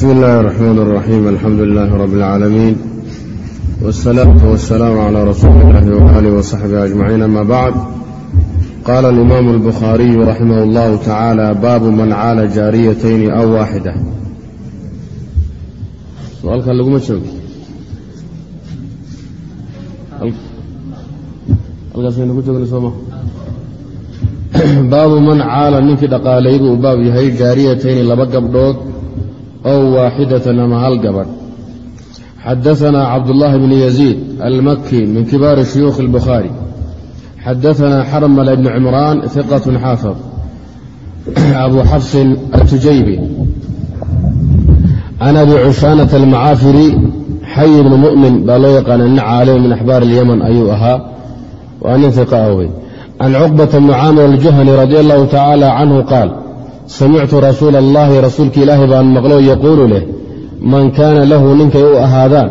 bsmi اllahi الرحmn الرaxيim alxamdu لlah rb اlcaalamiin wالsalaaةu wالsalaam عlى rasuuli اllahi وآlih وصaxbih أجmaciin ama bacd qala اlimaamu الbukhaariyu raximah اllahu tacaala baabu man caala jaariyatayni aw waaxida su-aalkan laguma joogo halkaasaynu ku joogna sooma baabu man caala ninkii dhaqaalaybu uu baab yahay jaariyatayni laba gabdhood ow waaxidatan ama hal gabadh xadaanaa cabdullaahi bni yaziid almaki min kibaari shuyuukhi اlbukhaari xadaanaa xarmala bni cimraan iqat xaafid abu xafsin atujaybi can abi cushaanata almacaafiri xayi bni mu'min baa loo yaqaana nin caalima min axbaar اlyaman ayuu ahaa waa nin iqa ah wey can cuqbata bni caamir aljuhani radi allahu tacaala canhu qaal samictu rasuula allaahi rasuulka ilaahi baan maqlo yaquulu leh man kaana lahu ninkay u ahaadaan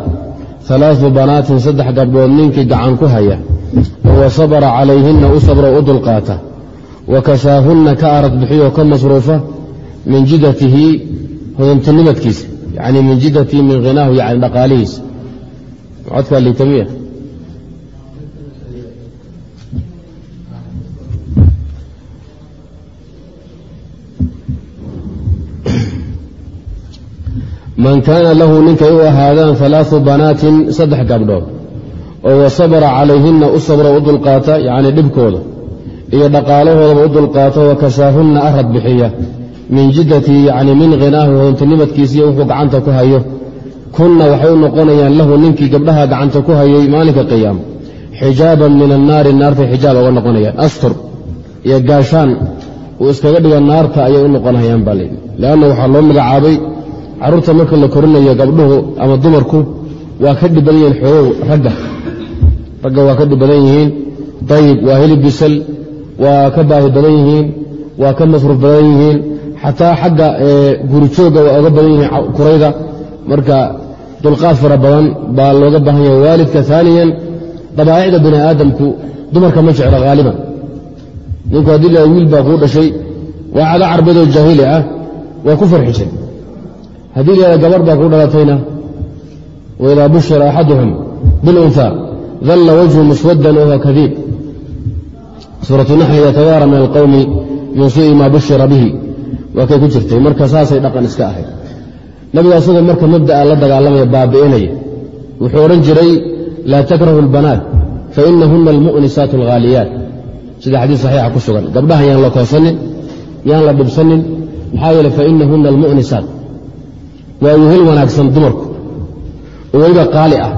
alaau banaatin saddex gabdhood ninkii gacan ku haya wa sabara calayhinna u sabro u dulqaata wa kasaahunna ka arad bixiyoo ka masruufa min jidatihi hodantinimadkiisa yani min jidatihi min hinaahu yani dhaqaalihiisa codkaa liitamiya man kaana lahu ninkay u ahaadaan alaau banaatin saddex gabdhood oo wasabara calayhinna u sabro u dulqaata yacnii dhibkooda iyo dhaqaalahoodaba u dulqaata wa kasaahunna arad bixiya min jiddatii yacni min hinaahi hontinimadkiisiiyo wuxuu gacanta ku hayo. Kunna waxay u noqonayaan lahu ninkii gabdhaha gacanta ku hayay maalinka qiyaama xijaaban min annaari naartay xijaab oga noqonayaan astur iyo gaashaan uu iskaga dhiga naarta ayay u noqonayaan baa layidhi leanna waxaa loo magacaabay carruurta marka la korinayo gabdhuhu ama dumarku waa ka dhib yihiin xoogow ragga. Ragga waa ka dhib yihiin ayib waa hilib bisal waa ka baahi badan yihiin waa ka masruuf badan yihiin. Xataa xagga gurijoogga waa oga badan yihiin kurayda marka dulqaad fara badan baa looga baahan yahay waalidka aaniyan dabaa'icda bini aadamku dumarka ma jeclo haaliban ninku haddii la wiil baa kuu dhashay waa cada carbadoo jaahili ah waa ku farxi haddii la gabarh baa ku dhalatayna waidaa bushira axaduhum bilunhaa dalla wajhu muswaddan wahuwa kadiib. Suuratu naxli yatawaara min alqowmi suui maa bushira bihi. Waa kay ku jirtay marka saasay dhaqan iska ahayd. Nabiga asagoo marka mabda'a la dagaalamaya baabi'inaya wuxuu odhan jiray laa takrahu albanaat fainahuna almu'nisaat alghaaliyaat sida xadiis saxiixa ku sugan. Gabdhaha yaan la koosanin yaan la dhibsanin. Maxaa yeele fainahuna almu'nisaat waa wehel wanaagsan dumarku. Oo weliba qaali ah.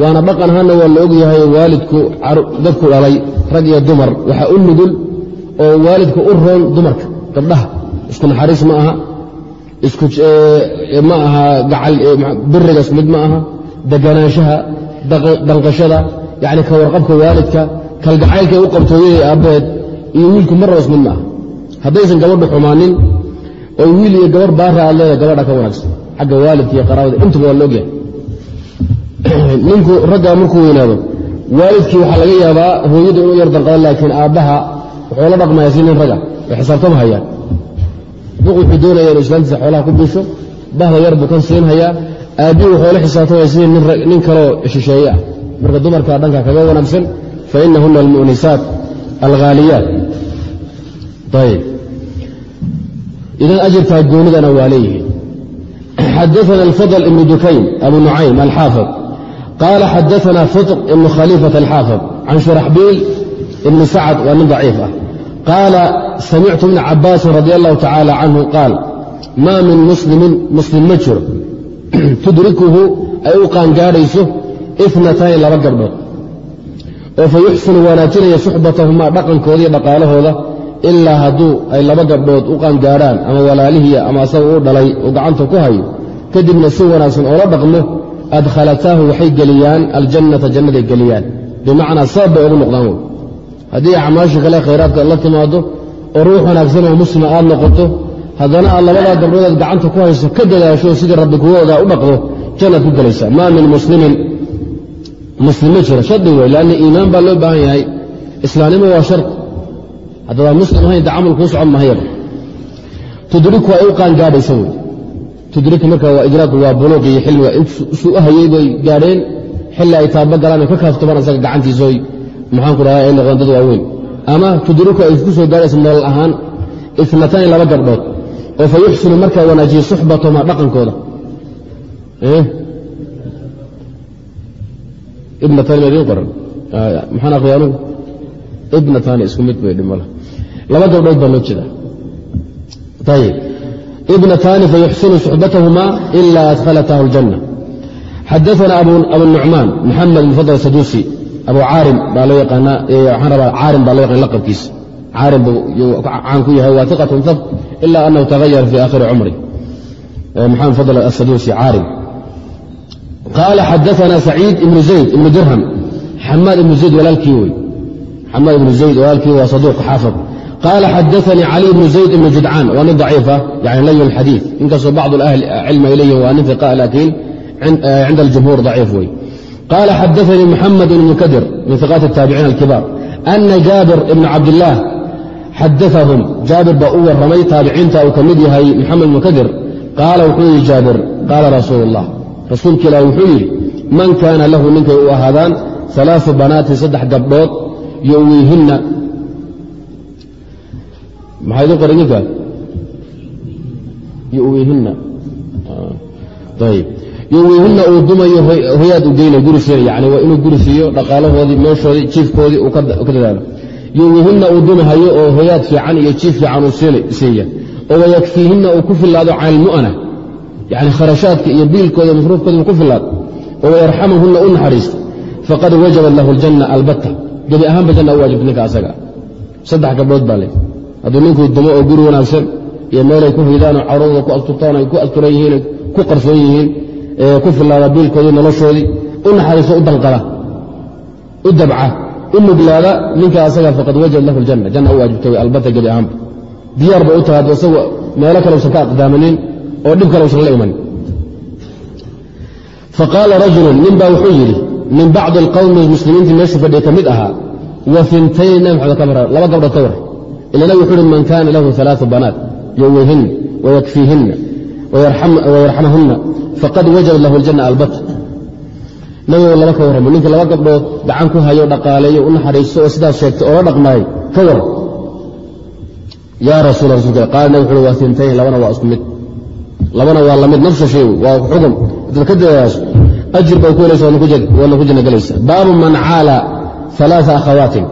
Waana dhaqan ahaanna waa la ogyahay waalidku dadku dhalay rag iyo dumar. Waxaa u nugul oo waalidka u roon dumarka gabdhaha. Isku naxariis ma aha. Ma aha birigas mid ma aha. Deganaanshaha danqashada yani ka warqabka waalidka kalgacaylkay u qabtooyada aabbaheed iyo wiilku marnabas mid ma aha. Haddaysan gabadhu xumaanin oo wiil iyo gabar baara aad leeda gabadha ka wanaagsan. Xagga waalidka iyo qaraabada intuba waa laogyahay ninku raggaa markuu weynaado waalidkii waxaa laga yaabaa hooyadu inuu yar danqado laakiin aabbaha wuxuu la dhaqmaya si nin raga way xisaabtama hayaan duq wuxuu doonaya inu islaantiisa xoolaha ku bisho bahda yar buu kan siin hayaa aabbihi wuxuu la xisaabtamaya sidii nin kaloo shisheeye ah marka dumarka dhanka kaga wanaagsan fa inahuna almu'nisaat alghaaliyaat. Ayb idan ajirkaa goonidana waa leeyihiin xadaana alfadl ibnu dukayn abu nucaym alxaafid qaala xadaana fitr ibnu khaliifata alxaafid can shuraxbiil ibni sacad waa nin daciif ah qaala samictu ibna cabaasin radi allahu tacaala canhu qaal maa min muslimin muslim ma jiro tudrikuhu ay u qaangaadhayso ifnatayni laba gabdhood oo fa yuxsinu wanaajinaya suxbatahumaa dhaqankooda dhaqaalahooda ilaa hadduu ay laba gabdhood u qaangaadhaan ama walaalihii ama asaga u dhalay uu gacanta ku hayo kadibna si wanaagsan oola dhaqmo adkhalataahu waxay geliyaan aljannata jannaday geliyaan. Bimacnaa sabab bay ugu noqdaan wey haddii acmaasha kale khayraadka la timaado oo ruux wanaagsan oo muslima aad noqoto haddana aad labadaa gabdhoodaad gacanta ku hayso ka dadaasho sidii rabbi kugu ogaa u dhaqdo jannaad ku gelaysaa maa min muslimin. Muslim ma jiro. Shardi wey lanna iimaan baa loo baahan yahay. Islaamnimo waa shard haddadaan muslim ahayn de camal kuu socon mahayaba tudriku ay u qaangaadhaysa wey. Tudriki marka waa idraaku waa buluuq iyo xilmiga isu u bay gaadheen. Xilli ay taaba galaan ay ka kaaftomaan isaga gacantiisoy maxaanku dhaha ay noqdeen dad waaweyn. Ama tudriku ay ku soo gaadhaysa nolol ahaan itnatani laba gabdhood oo fa yuxsinu markaa wanaajiye suxbatahuma dhaqankooda. Ibnatani ma idiin qoran. Maxaan aqriya anugu? Ibnatani isku mid bay dhimala laba gabdhood baa loo jeeda ayib ibnatani fayuxsinu suxbatahuma ila adkhalatahu اljanna xadaana abu nucmaan maxamed bn fadl saduusi abu caarim baa loo yaqaanaa waxaan rabaa caarim baa loo yaqaan laqabkiisa caarim buu caan ku yahay waa iqatun habt ila anahu tagayara fi aakhiri cumri. Maxamed fadl asaduusi caarim. Qaala xadaana saciid ibnu zayd ibnu dirham. Xamaad ibnu zayd walaalkii wey xamaad ibnu zayd walaalkii waa saduuq xaafid qaala xadaanii cali ibnu zayd ibnu judcaan waa nin daciifa yani layin xadiid inkastoo bacdu ahli cilmi ay leeyihin waa nin iqa laakiin cinda aljumhuur daciif wey qaala xadaanii muxamed ibn mukadir min iqaati الtaabiciin alkibaar ana jaabir ibna cabdillaah xadaahum jaabir baa u warramay taabiciinta uu ka mid yahay muxamed mukadir qaala wuxuu yihi jaabir qaala rasuulu اllah rasuulka ilaah wuxuu yidhi man kaana lahu ninkay u ahaadaan alaau banaatin saddex gabdhood yowiihinna maxaa idin qoray ayb. Yowiihinna uu dumayo hoyaad u geyna guri siina yani waa inuu guri siiyo dhaqaalahoodii meeshoodii jiifkoodii uu ka dadaalo. Yowiihinna uu dumahayo oo hoyaad fiican iyo jiif fiican uu siiya oo wayakfiihinna uu ku filaado can ilmu'ana yani kharashaadka iyo biilkooda masruufkooda ku filaad oo wayarxamuhunna u naxariista faqad wajabat lahu ljanna albatta. Gebi ahaanba janna u waajibta ninka asaga. Saddex gabdhood baa le hadduu ninkuu dumo oo guri wanaagsan iyo meelay ku hidaanoo carooda ku asturtaan ay ku asturan yihiin ku qarsoon yihiin ku filaada biilkoodii noloshoodii u naxariisto u danqada u dabca u nuglaada ninka asaga faqad wajabat lahu ljanna janna u waajibta way albatta gebi ahaanba. Diyaar ba u tahay hadduu isagu meelo kale usan ka aqdaamanin oo dhib kale usan la iman faqaala rajulu nin baa wuxuu yidhi min bacdi alqawmi muslimiintii meeshu fadhiya ka mid ahaa wa fintayn nabi maxamed ka bara laba gabdhood ka war ila nabig wuxuu uhi man kaana lahu alaau banaat yoweyhinna wayakfiihinna wayarxamahunna faqad wajabat lahu aljanna albata nabigo laba ka warramo ninkii laba gabdhood gacan ku hayo dhaqaaleeyo u naxariisto oo sidaas sheegtay oo la ka war yaa rasuula rasulka qaala nabig wuxu waa fintayn labana waa isku mid labana waa la mid nafsa shay waa dad ka dadaaso ajir bay ku helaysa waadna ku baabu man caala alaaa akhawaatin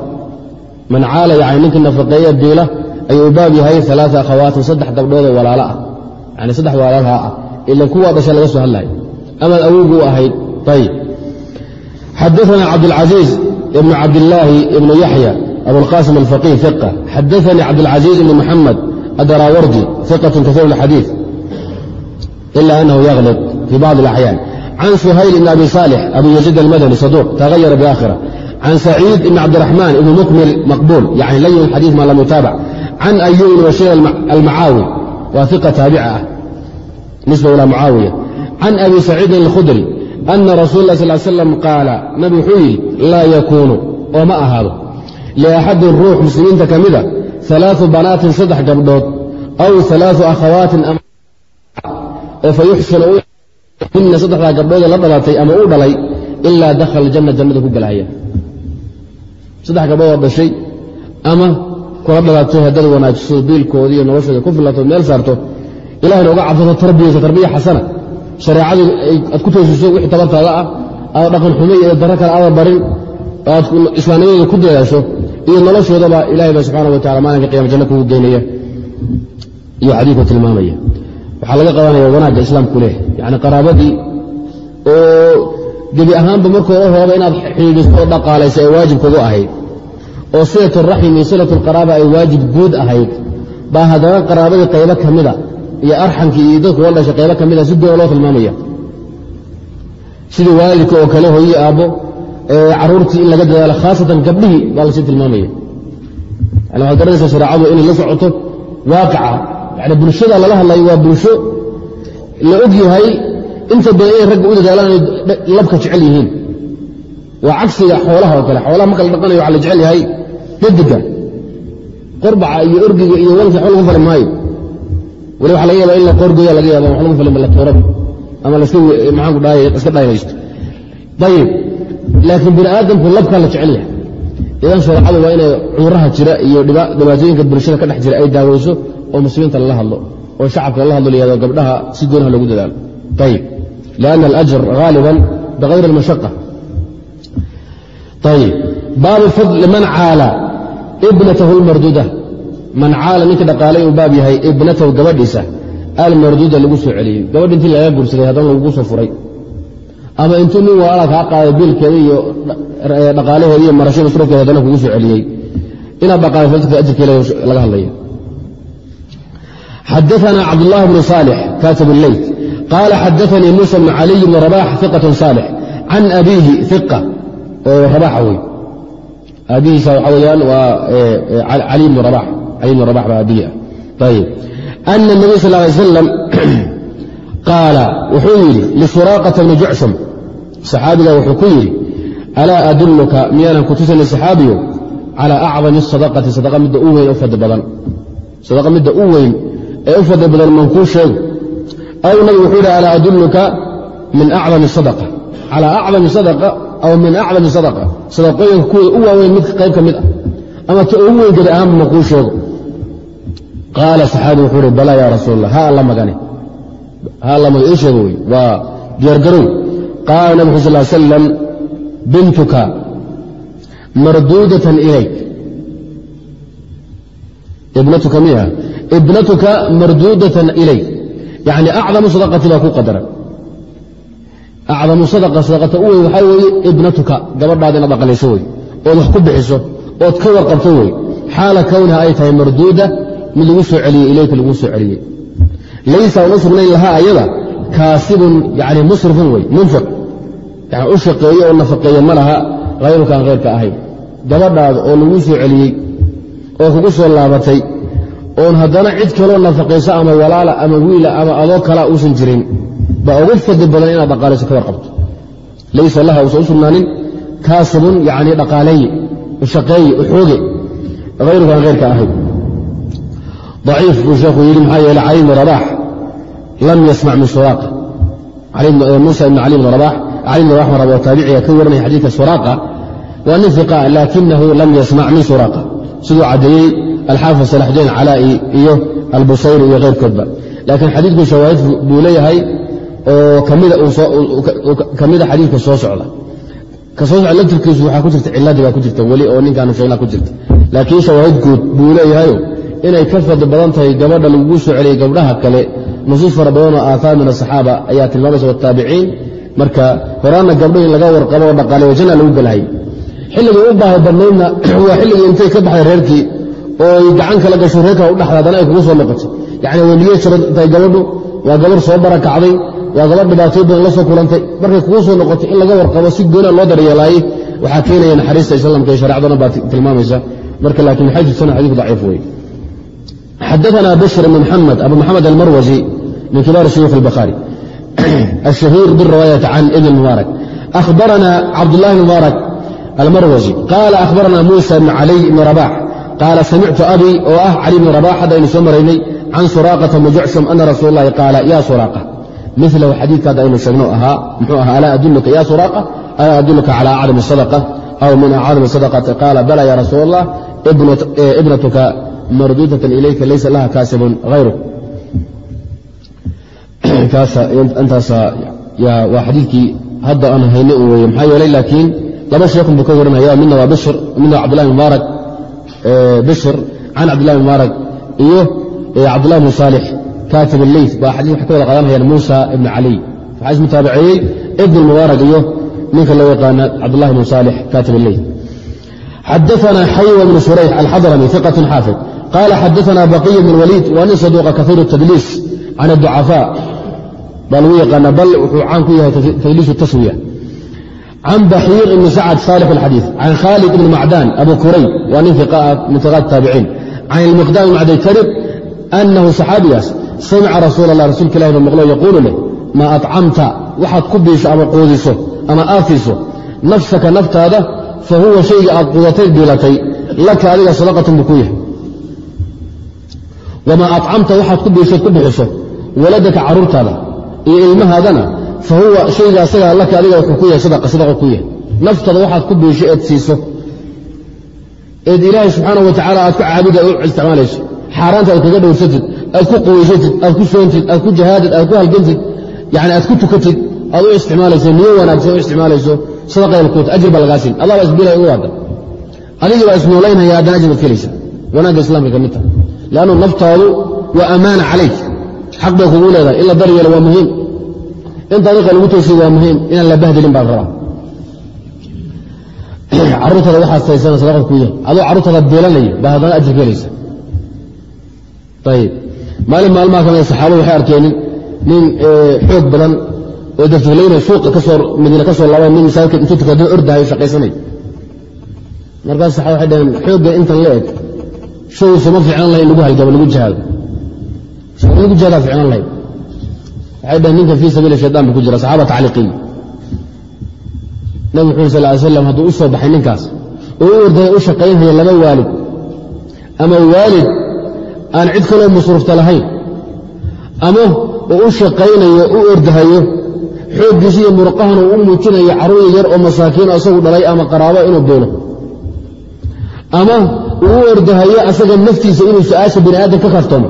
man caala yani ninka nafaqeeya diila ayuu baab yahay alaaa akhawaatin saddex gabdhoodoo walaalo ah. Yani saddex walaalha ah ilan kuwaa dhasha laga soo hadlayo amaad awowgu u ahayd. Ayib xadaana cabdilcaiiz ibnu cabdilaahi ibnu yaxya abulqasim alfaqih iqa xadaanii cabdilcaiiz ibni muxamed adaraawardi iqatun kaiir xadiid ila anahu yaklib fii bacdi اlaxyaan can suhayl ibn abi saalix abu yaziid almadani saduuq tahayara biakhira can saciid ibn cabdiraxmaan ibn mukmil maqbuul yani layin xadiiث ma lam yutaabac can ayuub ibn bashir almacaawi waa iqa taabica ah nisba ilaa mucaawiya can abi saciidin alkhudri ana rasuul lah sal slam qaala nabi wuxuu yidhi laa yakuunu oo ma ahaado liaxadin ruux muslimiinta ka mida alaau banaatin saddex gabdhood aw alaau akhawaatin oo fa yuxsinu hina saddexdaa gabdhoodee la dhalatay ama uu dhalay ilaa dakhala janna jannada ku galahaya saddex gabdhoodoo dhashay ama kula dhalatay haddad wanaajiso biilkoodii iyo noloshooda ku filato meel saarto ilahayna uga cabsato tarbiyayso tarbiya xasana. Shareecadii aad ku toosiso wixii tabartaada ah aad dhaqan xume iyo darro kale aada barin aad islaamnimadooda ku dadaasho iyo noloshoodaba ilahay ba subxaana wa tacala maalinka qiyama janno kugu geynaya iyo xadiidku tilmaamaya. Waxaa laga qabanaya wanaagga islaamku leh yani qaraabadii oo gebi ahaanba markooda horaba inaad xidhiidhiso oo dhaqaalaysa ay waajib kugu ahayd. Oo silat raxim iyo silat lqaraaba ay waajib guud ahayd. Baa haddana qaraabadii qaybo ka mida iyo arxamkii iyo dadku la dhashay qaybo ka mida si goona loo tilmaamaya. Sidii waalidka oo kale hooyi aabbo caruurtii in laga dadaalo khaasatan gabdhihii baa la sii tilmaamaya. Yani waxaad garanaysaa shareecadu inay la socoto waaqica. Yani bulshada lala hadlayo waa bulsho la og yahay inta badan inay ragga u dadaalaan labka jecel yihiin. Waa cagsiga xoolaha oo kale xoolaha marka la dhaqanayo waxaa la jecel yahay dadiga qorbaca iyo orgiga iyo walka waxba lagu fali maayo. Weli waxa laga yaba in la qoorgoya laga yaaba wax lagu filin la tuuraba ama iska dhaynaysto ayib laakiin bini aadamku labkaa la jecel yahay. Idan shareecadu waa inay cuduraha jira iyo dhibaatooyinka bulshada ka dhex jira ay daaweyso oo muslimiinta lala hadlo oo shacabka lala hadlo layado gabdhaha si goonaha loogu dadaalo. Ayib lianna alajr haaliban bikayri almashaqa ayib baabu fadli man caala ibnatahu lmarduuda man caala ninka dhaqaalay uu baab yahay ibnatahu gabadhiisa almarduuda lagu soo celiyey gabadh intii laga gursaday haddana lagugu soo furay ama intuu nin waala kaa qaaday biilkeeda iyo dhaqaalaheeda iyo marasho masruufkeeda haddana kugu soo celiyey inaad dhaqaalato ajirkeeda laga hadlaya xadaana cabdاllahi bnu صaalix katib اleyt qaala xadaanii muusa bnu caliy bni rabax iqaة صaalix can abiihi iqa oo rabaxa wey aabihiisa waxaa weyaan waa cali bnu rabax cali bnu rabax baa aabihi ah ayib ana الnabiy sal lay slam qaala wuxuu yidhi lisuraaqata bni jucshum saxaabiga wuxuu ku yidhi alaa adulluka miyaanan ku tusanay saxaabiyo calaa acdami sadaqati sadaqa midda u weyn u fadli badan sadaqa midda u weyn ee u fadli badan man kuu sheego aw nabigu wuxuu yidhi alaa adulluka min acdami sadaqa calaa acdami sadaqa aw min acdami sadaqa sadaqooyinka kuwooda u waaweyn mid qayb ka mid ah ama ta ugu weyn gedi ahaanba ma kuu sheego qaala saxaabi wuxuu ihi balaa yaa rasuul allah ha alla magane ha alla maga ii sheego wey waa diyaargarow qaala nabig sal l slam bintuka marduudatan ilayk ibnatuka miya ibnatuka marduudatan ilayk yani acdamu sadaqati baa ku qadaran acdamu sadaqa sadaqata u weyn waxaa weeye ibnatuka gabadhaada inaad aqalayso wey ood wax ku bixiso ood ka warqabto wey xaala kownaha ay tahay marduuda mid lagu soo celiyey ilayka lagu soo celiyey laysa aan u sugnayn lahaa ayada kaasibun yani musrifun wey munfiq yani u shaqeeye oo nafaqeeye ma laha hayrukaan khayrka ahayn gabadhaada oo lagu soo celiyey oo kugu soo laabatay oon haddana cid kaloo nafaqayso ama walaala ama wiila ama adoo kala uusan jirin baa ugu fadli badan inaad dhaqaalayso ka warqabto. Laysa laha uusan u sugnaanin kaasibun yani dhaqaaleeye ushaqeeye uxooge hayrukaan khayrka ahayn ضaciif buu sheekhu yidhi maxaa yeele cali bn rabax lam yasmac min suraaqa. Muusa ibn cali bn rabax cali bn rabax oo taabiciga ka waranaya xadiidka suraaqa. Waa nin fiqa laakinahu lam yasmac min suraaqa. Siduu caddeeyey alxaafid salaxudiin calaa'i iyo albusayri iyo keyrkoodba laakiin xadiidku shawaahid buu leeyahay oo ka mida xadiidka soo socda ka soo socda laftirkiisu waxaa ku jirta ciladii baa ku jirta weli oo ninkaanu sheegnaa ku jirta laakiin shawaahid guud buu leeyahayo inay ka fadli badan tahay gabadha lagugu soo celiyey gabdhaha kale nusuus fara badanoo aaaar min asaxaaba ayaa tilmaamaysa wataabiciin marka horaanna gabdho in laga warqabo oo dhaqaaleyo janna lagu gelahay xilligii u baahi badnaydna waa xilligii intay ka baxday reerkii oo ay gacan kala gasho reerkaa u dhaxda haddana ay kugu soo noqotay yacni weliye jira tahay gabadhu waa gabarh soo barakacday waa gabadh dhibaatooy badan la soo kulantay markay kugu soo noqotay in laga warqabo si goona loo daryeelaayey waxaa keenaya naxariista islaamka iyo shareecadana baa tilmaamaysa marka laakiin waxay jirtana xadiiku daciif wey xadaثna bشhr بن mحamed abu mxamed almarwaزي min kibaar shuyuukh الbخaarي الشhahiir bالriwaayaةi can ibn mubaarak أhbarana cabdالlahi mubaarak almarwaزي qaala أhbarana muسى bn عaliي bn رabax qaala samictu abii oo ah cali bnu rabax haddaynu soo maraynay can suraaqata bni ana rasuul اllahi qaala ya suraaqa milahu xadiidkaada aynu sheegno ahaa muxuu ahaa alaa adulluka ya suraaqa alaa adulluka cala acdami sadaqa aw min acdami sadaqati qaala bala ya rasuul allah ibnatuka marduudatan ilayka laysa laha kaasibun hayruk waa xadiidkii hadda aan haynay u weye maxaa yeelay laakiin laba sheekun buu ka warinaya midna waa bishr midna cabdullahi mubaarak bishr can cabdillahi mubaarak iyo cabdillahi bn saalix katib aley ba xadii waxay ka wada qaadanayaan muusa ibn caliy waxaa ismutaabiceeyey ibn mubaarak iyo ninka loo yaqaana cabdulahi bn saalix katib aley xadaana xaywa bn surayx alxadrami iqat xaafid qaala xadaana baqiy bn waliid waa nin saduuqa kaiir tadliis can aducafaa baa lagu yaqaana bal wuxuu caan ku yahay tadliis taswiya can baxiir ibni sacad saalix alxadiid can khaalid ibni macdaan abu kurayb waa nin min fiqaat taabiciin can ilmiqdaam macdaykarib annahu saxaabigaas samica rasuula allah rasuulka ilahi ba maqlo yaquulu leh maa acamta waxaad ku biiso ama quudiso ama aafiso nafsaka naftaada fa huwa shayga aad quudatay biilatay laka adiga sadaqatan buu ku yahay wamaa acamta waxaad ku biisood ku bixiso waladaka caruurtaada iyo ilmahaadana fa huwa shayga asagaa laka adiga wuxuu ku yahay sadaqa sadaqa ku yahay. Naftada waxaad ku biisho eed siiso. Eed ilaahay subxaana wa tacaala aad ku caabuda u isticmaalayso. Xaaraanta aad kaga dhowrsatid aad ku quwaysatid aad ku soontid aad ku jahaadid aad ku halgantid yani aad ku tukatid aad u isticmaalayso niyo wanaagsan u isticmaalayso sadaqaylkuut ajir baa lagaa siin. Allah baa isbilaya ugu waada. Adigii baa isnoolaynaya haddana ajir baad kelaysa wanaagga islamka ka mid taha leannu naftaadu waa ammaana calayk xaq bay kugu leedahay. In la daryeelo waa muhiim in dariiqa lagu toosiyo waa muhiim inaan la bahdilin baa la rabaa. Carruurtaada waxaad saysana sadaqad ku yahay adoo carruurtaada beelanaya baa haddana ajir kelaysa ayib maalin maalmaha kamida saxaabadu waxay arkeen nin xoog badan oo dafdaflayna suuqa ka soo madiina ka soo laaba nin masaajidka intuu tukado ordahayo shaqaysanay. Markaas saxaaba waxay dhaheen xoogga intan la eg showgiisu ma fiicnan lahay in lagu halgamo lagu jihaado lagu jihaadaa fiicnan lahayd waxay dhaheen ninkan fii sabiili shaytan buu ku jira saxaaba tacliiqiya nabig wuxu sal ly slam hadduu u baxay ninkaas oo u ordaya u shaqaynhaya laba waalid ama waalid aan cid kaloo masruufta lahayn ama uu u shaqaynayo u ordahayo xooggiisa iyo murqahan uu u muujinayo carruur yar oo masaakiino isagu dhalay ama qaraabo inuu beelo ama uu u ordahayo asaga naftiisa inuu su'aasha bini aadam ka kaftoomo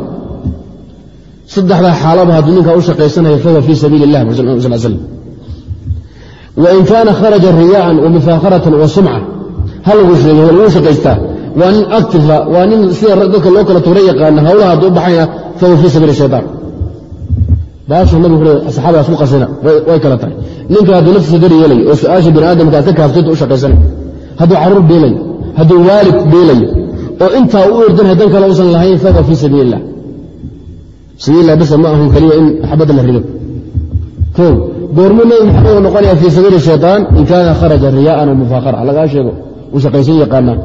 saddexdaa xaalaba hadduu ninkaa u shaqaysanayo fahuwa fii sabiili illah sal slam wain kaana kharaja riyaan wa mufaakaratan wa sumca. Ha lagu shaqaystaa. Waa nin actifa waa nin sida dadka loo kala tuura yaqaana hawlaha hadduu baxaya fahuwa fii sabiili shaytaan. Baashu nabig wuxuu saxaabadaas ku qasina way kala tahay. Ninka hadduu naftiisa dar yeelayo oo su'aasha bini aadamka aad ka kaaftid u shaqaysanayo hadduu carruur beelayo hadduu waalid beelayo oo intaa u ordanhay dan kale usan lahayn fahuwa fii sabiili illah sabiillah bisa ma ahun keliya in xabadda la rido o goormuu nebi maxamed u noqonaya fii sabiili shayطaan in kaana kharaja riyaan wa lagaa sheego uu shaqaysan yaqaanaa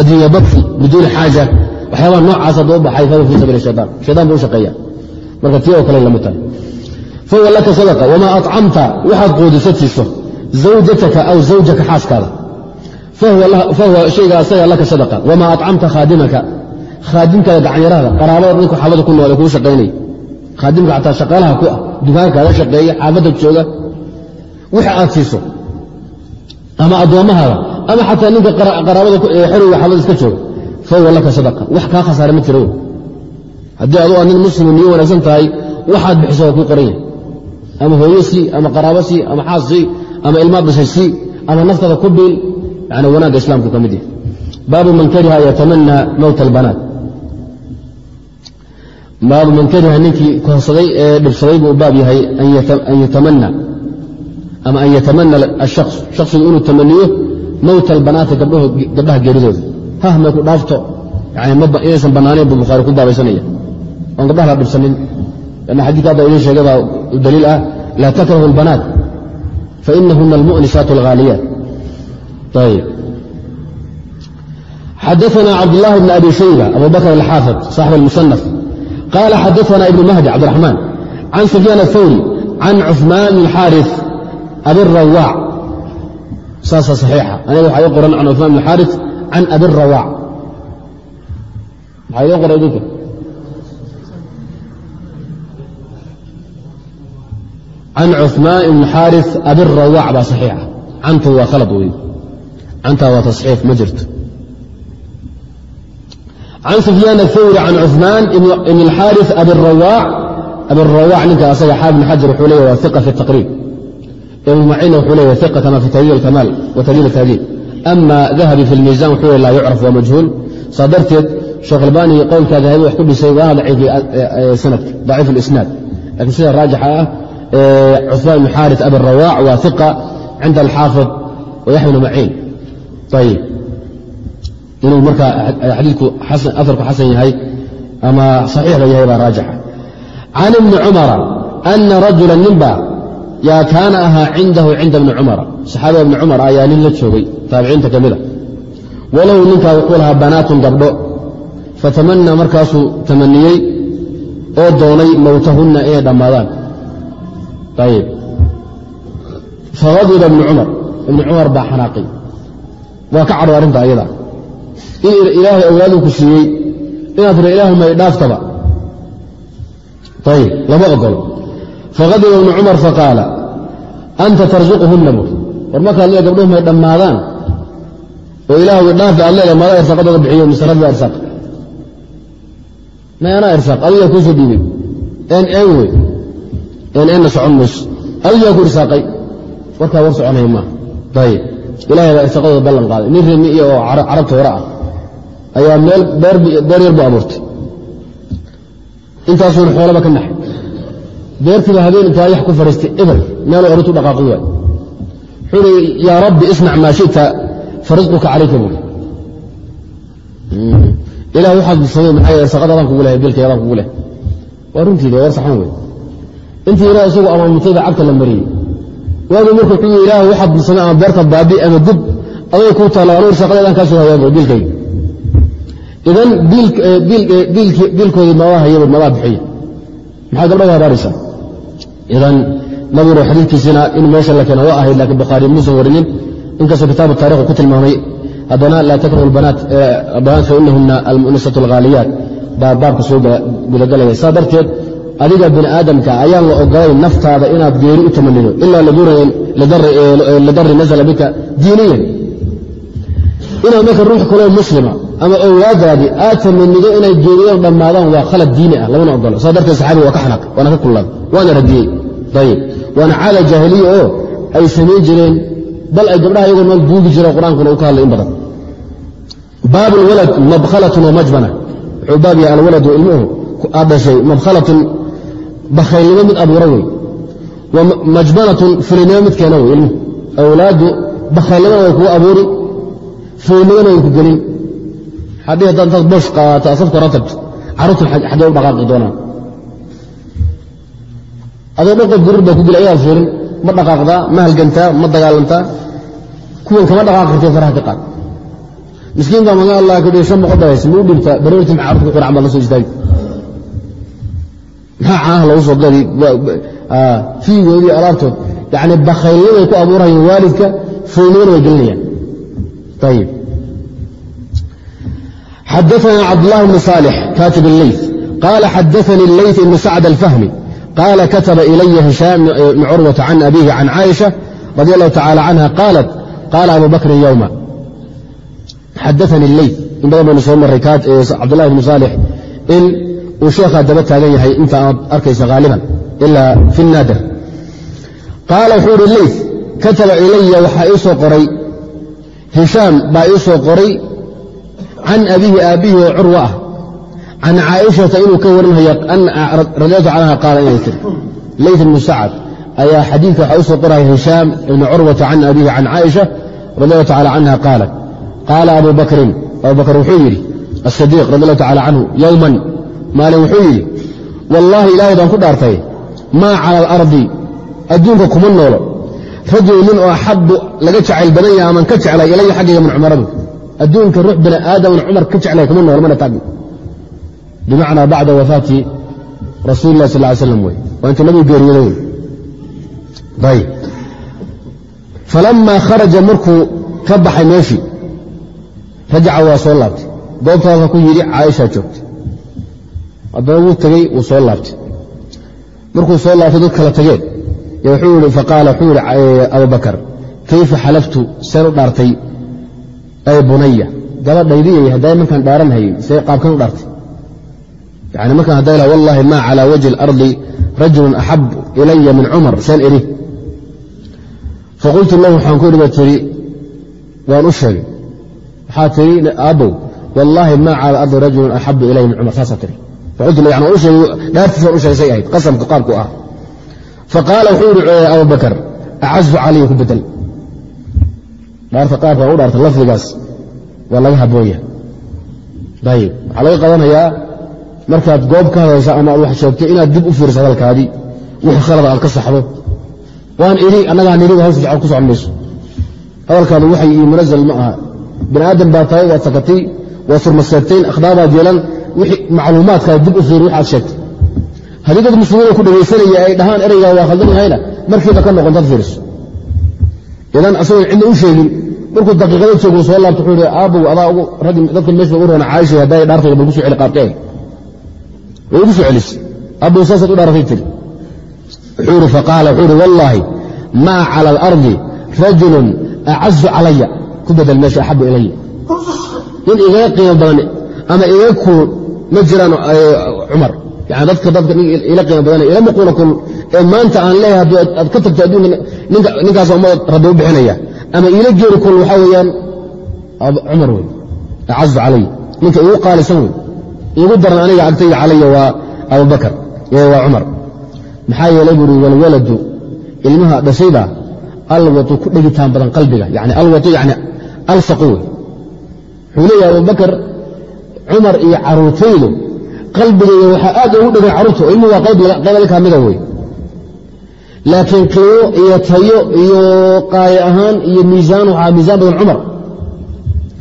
adduunya badsi biduuni xaaja waxyaabaa noocaas hadduu baxay fahuwa fii sabiili shayطan shaytan buu shaqeeya marka tii oo kale la mid tahay fahuwa laka sadaqa wamaa acamta waxaad quudiso siiso zawjataka aw zawjaka xaaskaada fahuwa shayga asaga laka sadaqa wamaa acamta khaadimaka khaadimkaada gacanyarahda qaraabada dadku xaabada ku noole kuu shaqaynaya khaadimka xataa shaqaalaha ku ah dukaankaada shaqeeya xaafadda jooga. Wixii aad siiso ama addoommahaada ama xataa ninka qaraabada xeriga xaafada iska jooga fahuwa laka sadaqa wax kaa khasaare ma jiro. Haddii adu aad nin muslim niyo wanaagsan tahay waxaad bixiso waa kuu qoran ama hooyo sii ama qaraabo sii ama xaas sii ama ilmaad dhashay sii ama naftada ku biil yani wanaagga islaamku ka mid yahay. Baabu man kariha yatamanaa mowta albanaat baabu man kariha ninkii kohsaday ee dhibsaday baab yahay ama an yatamana ashaksu shaksigu inuu tamaniyo mowta albanaati gabdhaha geeridooda. Hahmay ku dhaafto? Inaysan bannaanayn buu bukhaari ku baabaysanaya oon gabdhaha la dhibsanin. An xadiika hadda idiin daliil ah. Laa takrahu albanaat fainahuna almu'nisaat alhaaliyaat xadaana cabd اllahi bn abi shayba abu bakr alxaafid اlmusanaf qala xadaثna ibn mahdi cabdiraxmaan can sufyaan aلthawri can cuثmaan bn xaariث abirawaac saasa صaxiixa aniga waxaa ii qoran can cuثmaan bn xaariث can abirawaac maxaa idin qoray idinka can cuثmaan ibn xaariث abirawaac baa صaxiixa cantu waa khalad wey cantaa waa tasxiif ma jirto can sufyaan aلthawri can cuثmaan ibn اlxaariث abirawaac abirawaac ninka asaga xaab ibn xajar wuxuu leeya waa iqa fi الtaqriib ibn macina wuxuu leeya iqa kama fi tahdiib اlkamaal wa tahdiib الtahdiib ama dahabi fi اlmiisan wuxuu le laa yucraf waa majhuul saa darteed sheekh albani qowlkaa dahabi wax ku dhisay waana daciif sanadka daciif اlisnaad lakiin sida raajixa ah cuثmaan ibn xaariث abirawaac waa iqa cinda alxaafid wayaxya bn maciin ayib inuu markaa xadiidku aarku xasan yahay ama saxiixba yahay baa raajixa can ibni cumara ana rajula ninba yaa kaana ahaa cindahu cinda bni cumara saxaabada ibni cumar ayaa nin la joogay taabiciinta ka mida walahu ninkaa wuxuu lahaa banaatun gabdho fatamanaa markaasuu tamaniyey oo doonay mowtahunna inay dhammaadaan. Ayib faadiba ibni cumar ibni cumar baa xanaaqay. Waa ka cadho arrinta ayada in ilaahay awlaadu ku siiyey. Inaad tira ilaahuma idhaaftaba ayib lama ogolo faqadiba ibnu cumar faqaala anta tarsuquhunna bur war markaad leeda gabdhuhu may dhammaadaan oo ilaahu idhaafi aad leedahay mada irsaaqadooda bixiyo mise rabbiga irsaaq. May anaa irsaaq adigaa kuusoo dhiibay en en wey en enna socon mayso. Adigaa ku irsaaqay. Warkaa war soconaya maaha ayib ilahay baa irsaaqadooda ballan qaaday. Nin remi iyo oo carabta hore ah ayaa meel beer yar buu abuurtay. Intaasuuna xoolaba ka naxay. Beertiiba habeen intaa yax ku fadhiistay eber meeluu orintu dhaqaaqi waay. Wuxuu yaa rabbi isnac maa shita farisquka calayka buuri ilah waxaad samey maxaa irsaaqadadaan kugu lehay bilkayadaan kugu leh waa runtiida war saxan wey intii ilaah isagu amaamutayba cagta la mariyey waagu marka wuxuu ilaah waxaad samey ama beerta baabi ama gub aday kuu taalla anu irsaaqadadaan kaa soo bilkayga idan biilkoodii mabaa hayaba mabaa bixiya maxaa gabdhaga habaaraysaa idan nabiguna xadiidkiisina in meesha la keena waa ahayd laakiin bukhaari muusan warinin. Inkastoo kitaabu taarikhu ku tilmaamay haddana laa takrahu banaat fainahuna almu'nisatu alghaaliyaat. Baa baabka soo gudagalaya saa darteed adiga bini aadamka ayaan la ogolayn naftaada inaad geeri u tamanido ilaa lidari nasla bika diiniyan. Inaad marka ruux kaloo muslima ama owlaadaadii aad tamanido inay geeriyaan dhammaadaan waa khalad diini ah lamana ogolo saa darteed saxaabiga waa ka xanaaq waana ka kullaaday waana radiyey. Ayib waana caala jaahiliya oo ay samayn jireen bal ay gabdhaha iyagoo nool duugi jireen qur'aankuna uu ka hadlay in badan. Baab mabkhalatun wa wuxuu baab yahay alwaladu ilmuhu aad dhashay mabkhalatun bakhaylnimo mid abuura wey wa majbanatun fulinimo mid keena wey ilmuhu awlaadu bakhaylnimona way kugu abuuri fulinimona way ku gelin haddii haddaad intaad boosh qaadato asafka hora tagto carruurtan xaggee u dhaqaaqi doonaan adoo dhan qof baa ku gela ayaad fiirin ma dhaqaaqdaa ma halgantaa ma dagaalantaa kuwan kama dhaqaaqi kartee faraha ka qaad. Miskiin baa maga allah ku shan boqol baa ma u dhibtaa baroorti ma carruurta ku quracan baad la istaagi. Maxaa caanaha lagu soo gadi? Fiigoodii alaabtood. Yacni bakhaylniday ku abuurayaan waalidka fuulnimana way gelinayaan. Ayib xadaثna cabdالlah bn صالح katib الleyث qala xadaثnي الleyث ibn sacd الfahmi qala kataba ilaya hishaam bn curwaةa can abihi can caaئiشha radi الlahu tacalى canha qaalat qala abu bakrin ywma xadaثnي الleyث in badan baynu soo maray cabdالlah bn صالح in uu sheekhaa daba taagan yahay inta aad arkaysa haaliban ilaa fi الnaadir qaala wuxuu ihi leyث kataba ilaya waxaa ii soo qoray hishaam baa ii soo qoray can abihi aabbihi oo curwa ah can caaishata inuu ka warinhayo radiallahu canha qaala inay tiri leyt ibnu sacad ayaa xadiidka waxaa u soo qoraya hishaam ibnu curwata can abihi can caaisha radiallahu tacala canha qaalat qaala abu bakrin abu wuxuu yidhi asidiiq radi allahu tacala canhu yowman maalin wuxuu yidhi wallaahi ilaahay baan ku dhaartay maa cala alardi adduunka kuma noolo rajul nin oo axabu laga jacayl badan yaha aman ka jeclay ilaya xaggayga min cumaradu adduunka ruux bini aadaman cumar ka jeclay kuma nool mana taagno bimacnaa bacda wafaati rasuuli lah sal ly slam wey waa intuu nabigu geeriyooda ayb falamaa kharaja markuu ka baxay meeshii rajaca waa soo laabtay. Goobtaasa ku yidhi caaishaa joogtay. Haddana wuu tegey wuu soo laabtay. Markuu soo laabtay dad kala tageen. Faqaala wuxuu yihi abubakar kayfa xalaftu? Seen u dhaartay ay bunaya gabadhaydiyay hadday markaan dhaaranhayay see qaabkan u dhaartay. Yani markaan hadday laha wallahi maa calaa wajhi اlardi rajulun axab ilaya min cumar. Seen idhi faqultu lahu waxaan ku idhi ba tihi waan u sheegay. Waxaa tihi aabbow wallaahi maa cala ardi rajulun axabu ilaya min cumar. Saasaa sheegay dhaartiisaan u sheegay say ahayd qasamka qaabku ah. Faqaala wuxuu yihi abubakar acazu calaya ku bedel dhaarta qaabkaan u dhaarta lafdigaas waa laga haboonya ayib waxaa laga qabanayaa markaad goob ka hadaysa ama aad wax sheegto inaad dib u fiirso hadalkaadii wixii khalada aad ka saxdo. Waan idhi annagaan idhi hawsha jecel ku socon hadalkaadu waxay ii munazal ma aha. Bini aadam baa tahay waad sakatay waad surmaseegtayn akhdaabaad yeelan macluumaadkaad dib u fiiri waxaad sheegtay. Haddii dad muslimiina ku dhegaysanaya ay dhahaan ereygaa waa khaldan yahayna markiiba ka noqon dad fiiriso. Idan asagoon cidna u sheegin markuu daqiiqada joogu soo laabta wuxuu ihi aabow adaa dadka meesha ugu roona caaisha hadday dhaartayda bal ku soo celi qaabkee way igu soo celisay aabow saasaad u dhaaratay tiri. Wuxuu ihi faqaala wuxuu ihi wallaahi maa cala alardi rajulun acazu calaya ku bedel meesha axabu ilaya nin igaga qiimo badan ama igaga kuul ma jiraan cumar. Yani dadka dadka ila qiimo badan ila muquuna kul ee maanta aan leeyahay haddii aad ka tagto adduunka ninkaas ummada rabbi u bixinaya ama iila geeri kul waxaa weeyaan cumar wey acazu calay ninka igu qaalisan wey igu daran aniga agtayga calaya waa abubakar waa cumar. Maxaa yeelay buuri walwaladu ilmaha dhashayda alwatu ku dhegitaan badan qalbiga yani alwatu yani alsaqu wey wuxuu leeyahay abubakar cumar iyo caruurtaydu qalbigayga waxaa aad ugu dhegan carruurta oo waa qaybal ka mida wey laakiin qiimo iyo tayo iyo qaayo ahaan iyo miisaan waxaa miisaan badan cumar.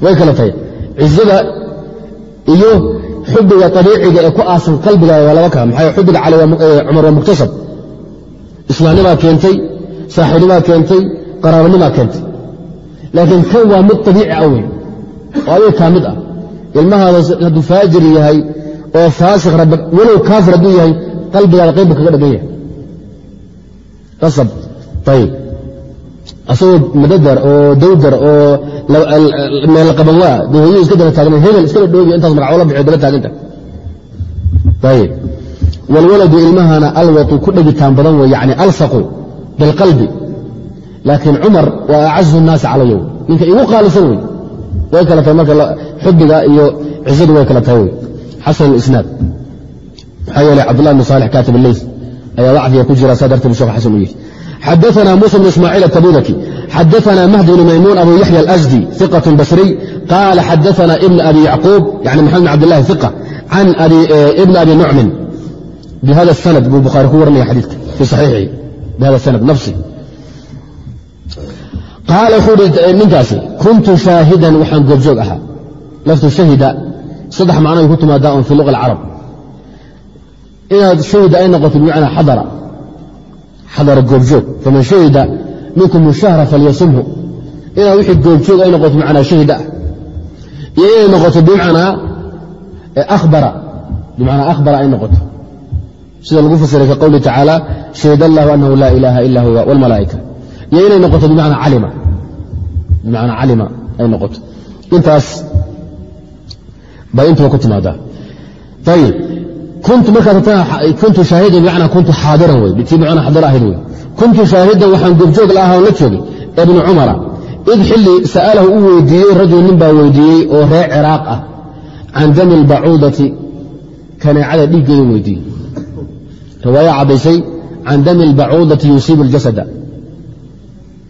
Way kala tahay. Cizada iyo xubiga abiiciga ee ku aasan qalbigaada waa laba kaa maxaa xubiga cali cumar waa muktasab islaamnimaa keentay saaxiibnimaa keentay qaraabanimaa keentay. Laakiin kan waa mid abiici ah wey oo adiga kaa mid ah. Ilmahaada hadduu faajir yahay oo faasik walow kaafir hadduu yahay qalbigaada qaybbu kaga dhagan yahay asagoo madadar oo dawdar oo meelqaban waa dee hooyadu iska daba taagna hebel iskala dhoobiya intaas magaco la bixiyo daba taaginta ayib walwaladu ilmahana alwatu ku dhegitaan badan wey yani alsaqu bilqalbi laakiin cumar waa acazu nnaasi calaya ninka igu qaalisan wey. Way kala tahay marka xubiga iyo cizadu way kala tahay wey. Xasan alisnaad. Maxaa yeelay cabdullah bn saalix kaatib alleys ayaa dacfiga ku jira saa darteed shekh xasan u yidhi xadaثna muسى بن ismاعيل التبوذكي xadaثna مهدي بن maymuن أبو يحيى الأزدي ثقة بصري قال xadaثna iبن أبي يعقوب يعني محمد بن عبد الله ثقة عن iبن أبي نعم بhذا السند buu bخاري ku waranaya xadiika في صحيiحi بhذا السند نفسي qaal wuxuu hi ninkaasi kuntu shaahidan waxaan goobjoog ahaa laftu shahida saddex macnoay ku timaadaa un fi luga اlcarab inaad shahida ay noqoto bimacnaa xadara xadara goobjoog faman shahida minkum shahra falyasumhu inaad wixii goobjoog ay noqoto bimacnaa shahida ah iyo inay noqoto bimacnaa abara bimacnaa akhbara ay noqoto sida lagu fasiray ka tacaala shahid allahu anahu laa ilaaha ila huwa wاlmalaa'ika iyo inay noqoto bimacnaa calima bimacnaa calima ay noqoto intaas bay intuba ku timaadaa ayib kuntu shaahidan bimacnaa kuntu xaadiran wey tii bimacnaa xaadir ahayd wey kuntu shaahidan waxaan goobjoog la on la joogay ibnu cumara id xilli sa'alahu u weydiiyey rajul nin baa weydiiyey oo reer ciraaq ah can dami albacuudati kaneecada dhiiggeeda weydiiyey riwaaya caddaysay can dami albacuudati yusiibu aljasada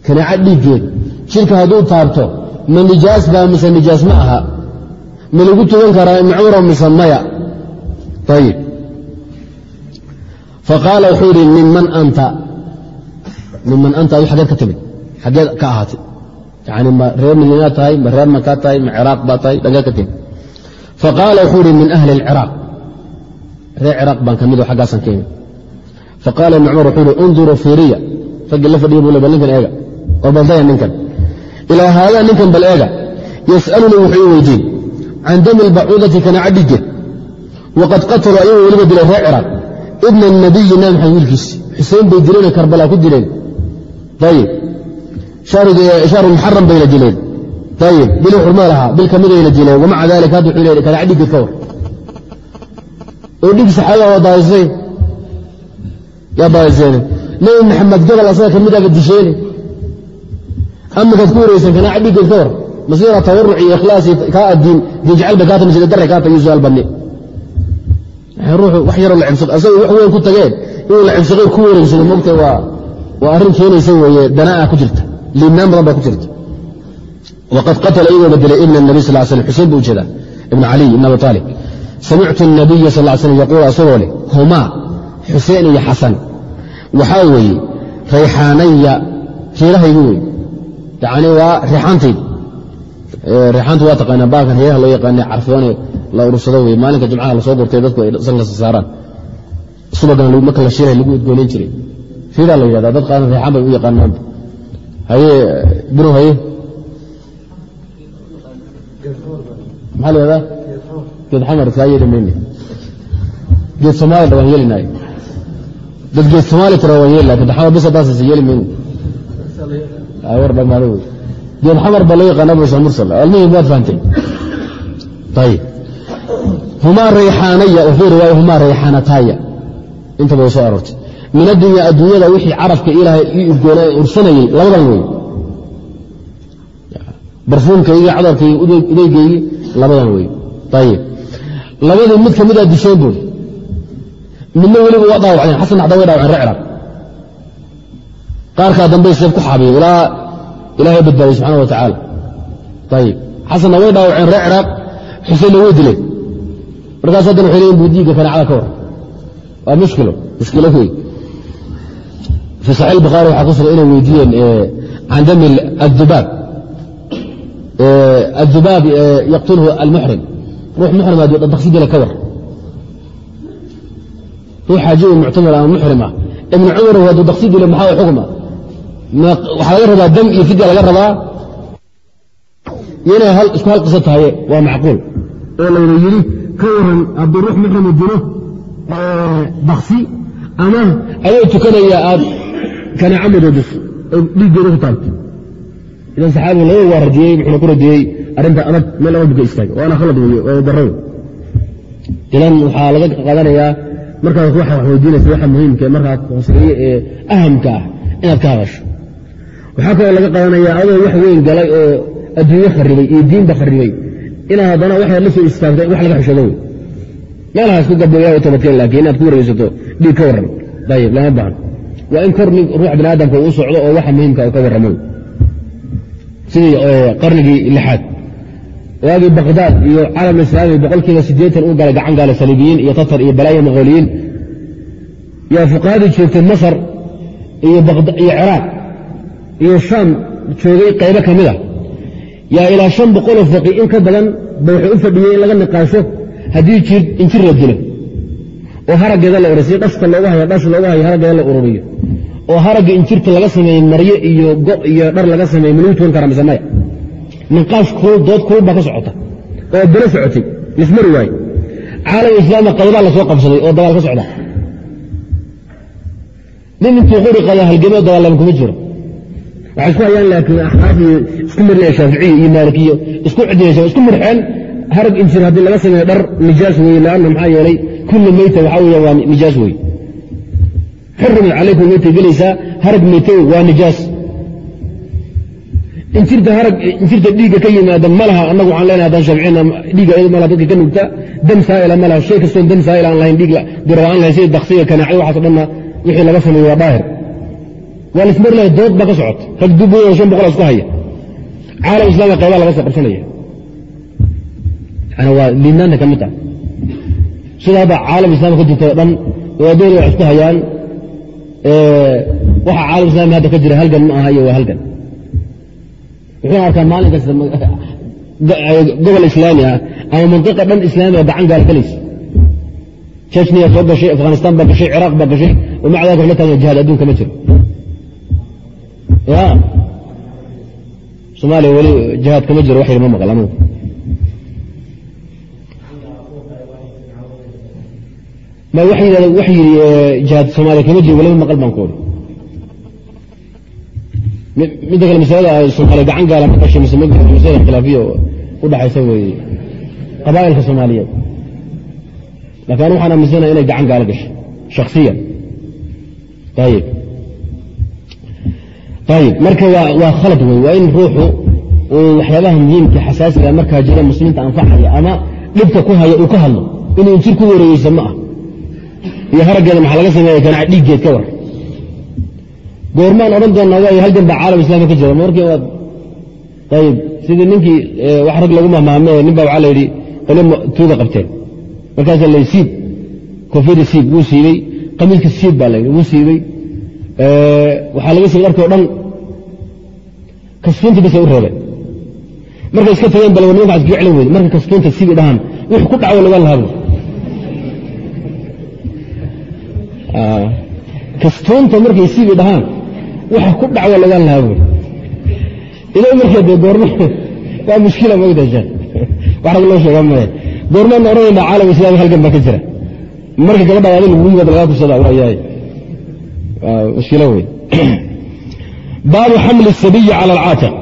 kaneeca dhiiggeeda jirka hadduu taabto ma nijaas baa mise nijaas ma aha ma lagu tugan karaa cumaro mise maya ayib faqaala wuxuu yidhi minman anta? Minman anta adu xageed ka timid. Xageed ka ahaatay. Yani ma reer madiinaad tahay ma reer makaa tahay ma ciraaq baa tahay dhageed ka timid. Faqaala wuxuu yidhi min ahli alciraaq. Reer ciraaq baan ka mid oo xaggaasan ka imid faqaala ibni cumar wuxuu yidhi unduruu fiiriya raggii la fadhiya buu le bal ninkan eega. Oo baldaya ninkan ilaa haadaa ninkan bal eega. Yas'alunii wuxuu i weydiin can dami albacuudati kanaaca dhiggeed waqad qataluu ayagoo weliba dilay reer ciraaq ibna nabiyi nabi maxamed wiilkiisi xuseen bay dileen karbala ku dileen. Ayib shahru muxaram bayna dileen. Ayib bil xurma lahaa bil kamidayna dileen. Wamaca dalika hadda wuxuu leeyahay kanaaca dhiggeed ka war. Oo dhig saxaabada waa daayisay. Yaa daayiseen nebi maxamed gobol asaga ka midaaba disheene. Amikaad ku wareysan kanaaca dhiggeed ka war. Masira tawaruc iyo ikhlaasi kaa addiin kaata masjida darre kaata iyo su'aal badni ruuxu wax yaroo la cibsado asaga wax weyn ku tageen inuu la cibsaqay ku wareegsado moogta waa arrin keenaysa weeye danaa'a ku jirta liibnaan badan baa ku jirta. Waqad qatala iyagooba dilay ibna nabiy sal slam xusein buu u jeedaa ibna caliy ibn abi aalib samictu nabiya sal l yaquul asagoo leh humaa xuseen iyo xasan waxaa weeye rayxaanaya riirahaygu wey yani waa riixaantaydu riixaantu waa taqaanaa baalkan riiraha loo yaqaana carfoone la urursado wey maalinka jimcaha la soo gurtay dadku ay sanka saaraan. Subagan marka la shiilay lagu udgoonayn jiray. Riiraa la yidhahda dad qaarna riixaan bay u yaqaanaanba haye binu haye. Maxaa la yahdaa geed xamar kaa yeeli mayne. Geed soomaalida waan yeelinaay dad geed soomaali tira waan yeeli laakiin xamar bis hadaasas yeeli mayne. War dhamaado wey geed xamar baa loo yaqaana sheekh mursal almuhim waad fahamteen ayib humaa rayxaanaya fii riwaaya humaa rayxaanataaya intaba soo aroortay. Min addunya adduunyada wixii carabka ilaahay ii udgoona ursanayey labadan wey barfuumkaygii cadarkaygii udeygaygii labadan wey ayib labadii mid ka mid a disheen buuri midna weliba waa dhaawacdeen xasan xada way dhawaceen recrab qaarkaa dambey seef ku xaabiyen ilaa ilahay badbaadiy subxana wa ayib xasanna way dhaawaceen ree ciraaq xuseenna way dileen markaas haddana waxay leeyiin buu diigga kanaacada ka war waa mushkilo mushkilo wey fii saxiix bukhaari waxaa ku sugan inay weydiiyeen can dami adubaab adubaab yaqtulhu almuxrim ruux muxrim hadduu dhadaqsi dila ka war. Ruux xaaji muctamir ama muxrim ah. Ibnu cumar hadduu daqsi dilo maxaa xukma waxaa laga rabaa dam iyo fidya laga rabaa? Inay isku hal qiso tahaye waa macquul. Oo layna yidhi ka waran hadduu ruux muxrimu dilo baksi ama adoo tukanaya aad kanaaca madoodiso oo dhiiggeeda ku taabto. Idan saxaabigu laba waa radiyey wuxuuna ku radiyey arrinta adag meel laba buka istaagay. Waana khalad weeye oo darrow idan waxaa laga qaadanayaa markaad wax weydiinaysa waxa muhiimka markaa hooseeye ee ahamka ah inaad ka hadasho waxaa kaloo laga qaadanayaa adoo wax weyn galay oo adduunye kharibay iyo diinba kharibay inaad haddana waxaad la soo istaagtay wax laga xishado wey meelahaas ku u tabadkeen laakiin inaad ku waraysato dhiig ka warran dayib lama baahan. Waa in kor ruux bini aadamka uu socdo oo waxa muhiimka u ka warramo. Sidii qarnigii lixaad. Waagii bakdaad iyo calam islaami boqolkiiba siddeetan u galay gacan gaala saliibiyiin iyo tatar iyo balaaya maqooliyiin. Yaa fuqahadii joogtay masar iyo ciraaq iyo shaam joogay qaybo ka mid a yaa ilaa shan boqoloo faqi in ka badan ba waxay u fadhiyey in laga niqaasho haddii injir la dilo. Oo haraggeeda la ursiyo dhashta loogu hayo dhash loogu hayo haraggeeda la ururiyo. Oo haragga injirta laga sameeyey maryo iyo go iyo dhar laga sameeyey ma lagu tukan mise maya niqaash kulul dood kulul baa ka socota. Oo belo socotay lismari waaye caalam islaama qaybaa la soo qabsaday oo dagaal ka socda. Nin intuu quri qada halgameo dagaalama kuma jiro waxay isku hayaan laakiin axnaaf iyo isku marnaya shaaficiya iyo maalikiyo isku cidiyaysa isku murxeen harag injir haddii laga sameeyo dhar nijaas weye laanna maxaa yeelay kullu meyta waxaa weya waa nijaas weye xurimat calaykum meytay gelaysaa harag meytay waa nijaas injirta harag injirta dhiigga ka yimaada ma laha annagu waxaan leenahay haddaan shaaficina dhiigga iyadu ma laha dadka ka nugta dam saa'ila ma shay kastoon dam saa'il aan lahayn dhiig diraan lahayn sida daksiga kanaacyo waxaas o dhanna wixii laga sameeyo waa daahir waa lahay dood baa ka socota. Rag dubuy oo shan boqol isku haya. Caalam islaamka qaybaa laga soo qabsanaya waa liidnaanta ka mid tahay sida hadda caalam islaamka ka jirta o dhan oo adoon wax isku hayaan. Waxa caalam islami hadda ka jira halgan ma aha iyo waa halgan. Wuxuuna arkaa maalin kasta gobol islaami ah ama mantiqa dhan islaami oo gacan gaal galaysa jechniya soo gashay afghanistan baa gashay ciraaq baa gashay wamaca dalika waxla taagan jihaad adduunka ma jiro ya. Soomaaliya weli jihaad kama jiro wax yar ma maqal anugu ma wax yidhi jihaad soomaaliya kama jiro weliba maqal baan ku odhi midda kale masalada soomaaliya gacan gaala ma gashay mise ma gashay masala khilaafiya u dhaxaysa weeye qabaa'ilka soomaaliyeed laakiin anu waxaan aaminsanaha inay gacan gaalo gashay shaksiyan ayib ayib marka waa khalad wey waa in ruuxu uu waxyaabaha muhiimka xasaasiga markaa jira muslimiinta anfacaya ama dhibka ku haya uu ka hadlo inuu injir ku wareegeysa ma ah iyo haraggeeda maxaa laga sameeya kanaaca dhiiggeed ka war goormaan odhan doonaa waay halgan baa caalam islaami ka jira markii waad ayib sidii ninkii wax rag lagu mahmaame nin baa waxaa la yidhi qole tuuga qabteen markaasaa la siib koofiyada siib wuu siibey qamiiska siib baa la yidhi wuu siibey waxaa laga siibay dharkii o dhan kastuunta basa u reebeen markay iska tageen bal nimanka iskaga celin weyde marka kastuunta siibi dhahaan wix ku dhacwo laga lahaabo kastuunta markay siibi dhahaan waxa ku dhacwo laga lahaabo ido markaa dee goorma waa mushkila mogda sheekh wax rag loo sheega maya goormaana odhanayna caalam islaami halgan baa ka jira. Marka gabadha adin lagu yimaad lagaa mushkilo wey baabu xamli sabiyi cala alcaatiq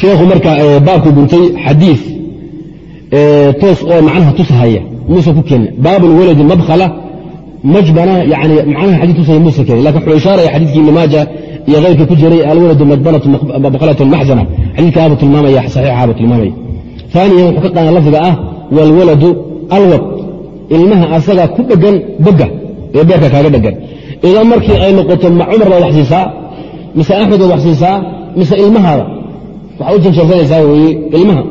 sheekhu markaa baabku guntay xadii toos oo macnaha tushaya muusa ku keenin baabu lwaladi mabkhala majbana yani macnaha xadii tushaya muusa keenin laakiin wuxuu ishaaraya xadiidkii ibni maaja iyo keyrka ku jiray alwaladu majbanatu mabkhalatu maxzana xadiidkaabu tilmaamaya saxiixaabu tilmaamaya aaniyan wuxuu ka qaana lafdiga ah walwaladu alwad ilmaha asaga ku dhegan bogga ee beerka kaaga dhegan idan markii ay noqoto ma cumar baad wax mise axmed baad wax mise ilmahaada? Waxaa u janjeersanaysaa weye ilmaha.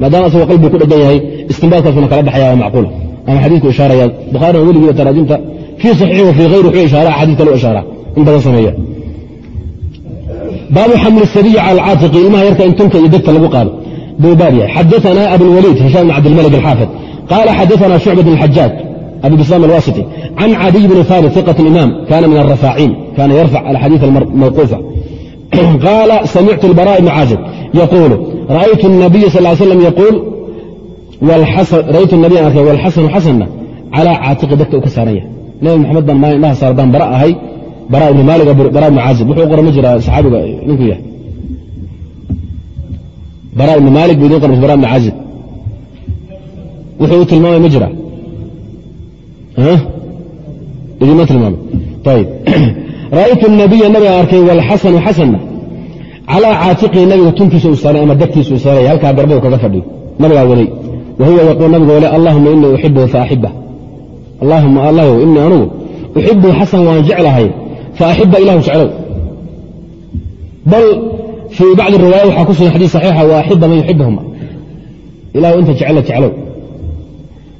Maadaama asagoo qalbigu ku dhegan yahay istinbaadkaasuna kala waa macquula ama xadiidku ishaaraya bukhaarina weligiiba taraajimta fii saxiixi wa fii hayri wuxuu ishaara xadiid kale u ishaara in badan sameeya. Baabu xamli sabiyi cala alcaatiqi ilmaha yarka in iyo degta lagu qaado. Buu baab yahay. Xadaana abulwaliid hishaam bn cabdilmalik alxaafid. Qaala xadaana shucbat bn abi bislam alwasiti can cadiy bni farid iqat imaam kana min alrafaaciin kana yarfac alxadiid almawquufa qaala samictu albara bni caazib yaquulu ra'aytu الnabiya sal slam yaquul ra'aytu nabiyan arkay walxasanu xasanna calaa caatiqi degta u ka saaran yahay nabi maxamed baan maalin dhaha saar baan bara ahay bara ibni maalik bara ibni caazib wuxuu qora ma jiraa saxaabiga ninku yahay. Bara ibni maalik buu idin qormay bara ibni caazib wuxuu u tilmaamay ma jira idinma tilmaamay ayib ra'aytu nabiya nabiga arkay walxasanu xasanna calaa caatiqihi nabiga tunkiisa uu saaray ama degtiisa uu saaray halkaa garbadu kaga fadhiyo. Nabigaa waday wa yaquul nabiga wale allahuma inii uxibuhu faaxiba allahuma allahw inii anugu uxibuhu xasan waan jeclahay. Faaxiba ilahu jeclow. Bal fii bacdi riwaaya waxaa ku sugan xadiis saxiixa wa axiba man yuxibahuma ilahu inta jecla jeclow.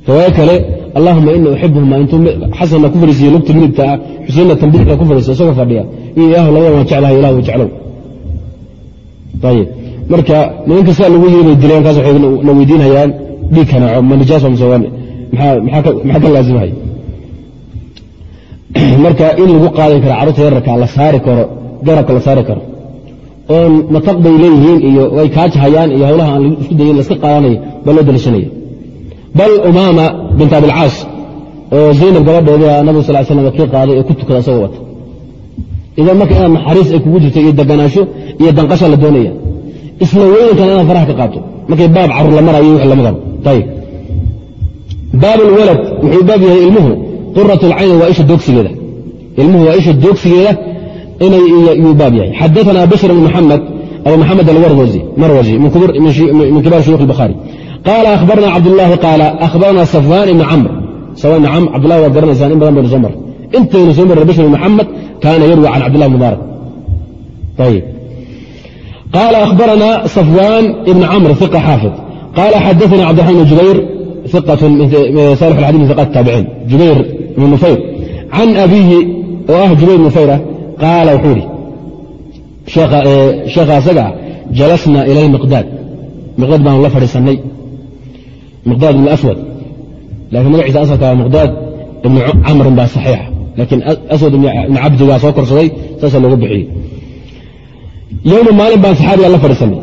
Riwaayo kale allahuma inii uxibuhuma intuu xasanna ku fadhiisiye lugta midigta ah xuseenna tambidixda ku fadhiisa isagoo fadhiya. Iyo ilaahu labada waan jeclahay ilahu jeclow. Ayib marka nimanka sidaa lagu yiri dileen kaas waxay na weydiinhayaan dhiig kanaaco ma nijaas mise maxaa ka laazimhay marka in lagu qaadan karo carruurta yararka la saari karo garabka la saari karo oon mataq bay leeyihiin iyo way kaajahayaan iyo hawlaha aan isku dayin laska qaadanayo baa loo daliishanaya bal umaama bint abilcaas oo zaynab gabadheeda nabig sal slam kii qaaday ee ku tukada asagoo wata. Idan marka inaad naxariis ay kugu jirto iyo deganaasho iyo danqasha la doonaya isla weynankan inaad faraha ka qaato. Markay baab carur la marayo wix lamadaba ayib baab alwalad wuxuu baab yahay ilmuhu qurat alcayni waa isha doogsigeeda ilmuhu waa isha doogsigeeda inay yuu baab yahay. Xadaana bishr bn maxamed abu maxamed almarwazi min kibaar shuyukh الbukhaari qaala ahbarna cabdulaahi qaala ahbarna safwaan ibni camr cabdulahi waad garanaysaan in badan baynu soo intaynu soo marre bashir maxamed kaana yarwi can cabdillahi mubaarak qaala ahbarana safwaan ibni camr iqa xaafid qaala xadaana cabdiraxman jubayr iqatun saalix min iqaat taabiciin jubayr ibn nufayr can abiihi oo ah jubayr nufayra qaala wuxuu yidhi sheekha asagaa jalasna ila lmiqdaad miqdaad baanu la fadhiisannay فرسني مقداد بن الأسود لكن مقعد أسود مقداد بن عمرو بن صحيح لكن أسود بن عبد الله سوكر صدي سأسأل وبحي yowma maalin baan saxaabiga la fadhiisanay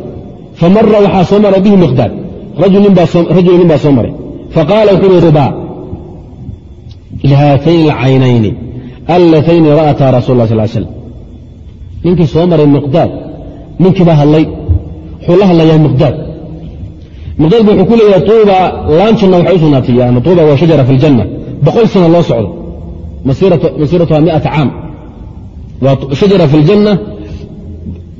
famara waxaa soo maray bihi miqdaad rajul nin baa soo maray faqaala wuxuu uhi rubaa lihaatayn alcaynayni allatayni ra'ataa rasul lah sal slam ninkii soo maray miqdaad ninkii baa hadlay wuxuu la hadlayaa miqdaad bu wuxuu ku leeyahay tuuba laanjanna waxay u yani tuuba waa shajara fi ljanna boqol sano loo socdo masiiratuha miata caam waa shajara fi ljanna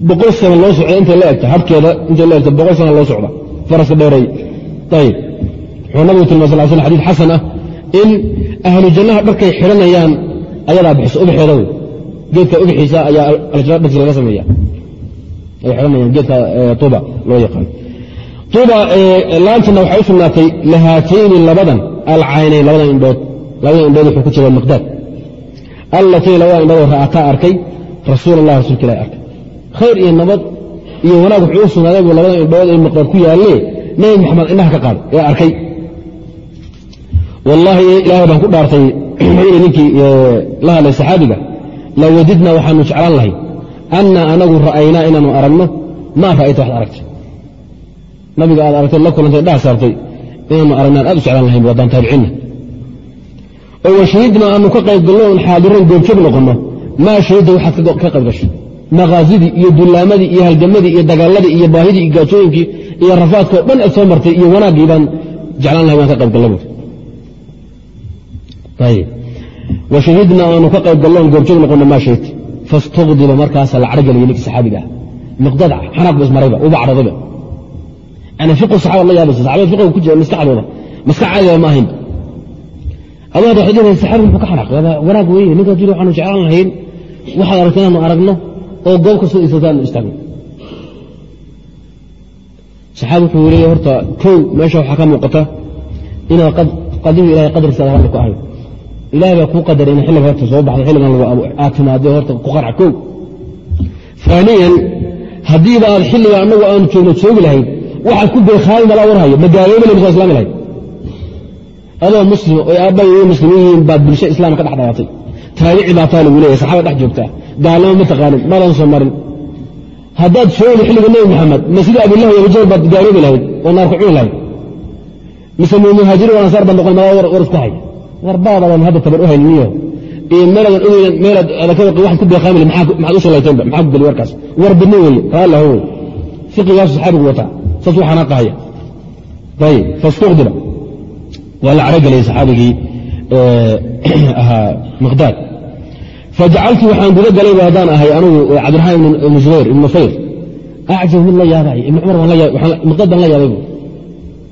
boqol sana loo socda intay la egta habkeeda intay la egta boqol sana loo socda faraska dheeray ayib wuxuu nabigu tilmay sal sl xadid xasan ah in ahlu jannaha dharkay xidhanayaan ayadaa bixiso ubaxeeda wey geedka ubaxiisa ayaa aljanna dharkiisa laga sameeya ay xidhanayaan geedka tuuba loo yaqaan tuuba laantana waxay u sugnaatay lahaatayni labadan alcaynayn labadan indhood labadan indhood wuxuu ku jira miqdaad. Allatayni labadan indhood ra'ataa arkay rasuul allah rasuulka ilahi arkay. Khayr iyo nabad iyo wanaag wuxuu u sugnaaday buu labada indhood ee miqdaad ku yaalle nebi maxamed indhaha ka qaaday ee arkay. Wallaahi ilaahay baan ku dhaartay wuxuu ninkii la hadlay saxaabiga la wadidna waxaanu jeclaan lahay anna anagu ra'aynaa inaanu aragno maa ra'ayta waxad aragtay nabiga aad aragtay la kulantay dhaha saartay. Inaanu aragnaan aad u jeclaan lahayn waddaan taabiciinna. Oo washahidna aanu ka qayb galno on xaadiran goobjoog noqonno. Maa shahidda waxaad ka qayb gashay? Maqaasidii iyo dulaamadii iyo halgamadii iyo dagaaladii iyo baahidii iyo gaajooyinkii iyo rafaadka o dhan aad soo martay iyo wanaaggii baan jeclaan lahay waan ka qayb gallo washahidna aanu ka qayb galloon goobjoog noqono maa shahidta faاstugdiba markaasa la carogeliya ninkii saxaabiga ah. Miqdad xanaaq bu ismarayba uba cadhadayba yani fiqu saxaabad la yaabaysa saxabada fiqiga ku jira maskaxdooda maskax caadiga ma ahayn adoo hadda waxay dhihaysa saxaabiga muxuu ka xanaaq wanaag weeye ninka jiri waxaanu jeclaan lahayn waxaad aragtay inaanu aragno oo goob kastoo istaagto aanu istaagno saxaabi wuxuu leeya horta kow meesha waxaa ka muuqata inaad qadigu ilahay qadarkiisa hadda ku ahayn ilahay baa kuu qadaray ina xilliga horta soo baxday xilligan aad timaadee horta ku qarca kow aaniyan haddiiba aad xilliga annagu aanu joogno joogi lahayd waxaad ku beekhaali malaa warhayo magaalooba lamsa islaami lahayd adoo muslim oy aabbahay way muslimiin yihiin baad bulsho islaam ka dhex dhalatay taabici baa taa lagu leeyahay saxaabad dhex joogtaa. Gaalnimo ma taqaanin maadan soo marin. Haddaad joogda xilliga nebi maxamed ma sida abilah iyo abujahl baad gaaloobi lahayd oo naar lahayd. Mise muhaajiriin ansaar baad noqon malaa war isku hay. War hadda tabar u hayniniyo iyo meeladan ogeynan meelaad adakada waxaad ku beeqaamil maxaad u shalayteenba maxaa ku geli warkaas? War bidni weeye wey fiqigaasu saxaabigu wataa saas u xanaaqahaya ayib fastuqdiba. Waa la carogeliyay saxaabigii ahaa miqdaad. Fajacaltu waxaan guda galayba haddaan ahay anugu cabdiraxmaan ibnu zubayr ibnu nufayr acjab mid la yaabay ibnu cumar miqdaad baan la yaabay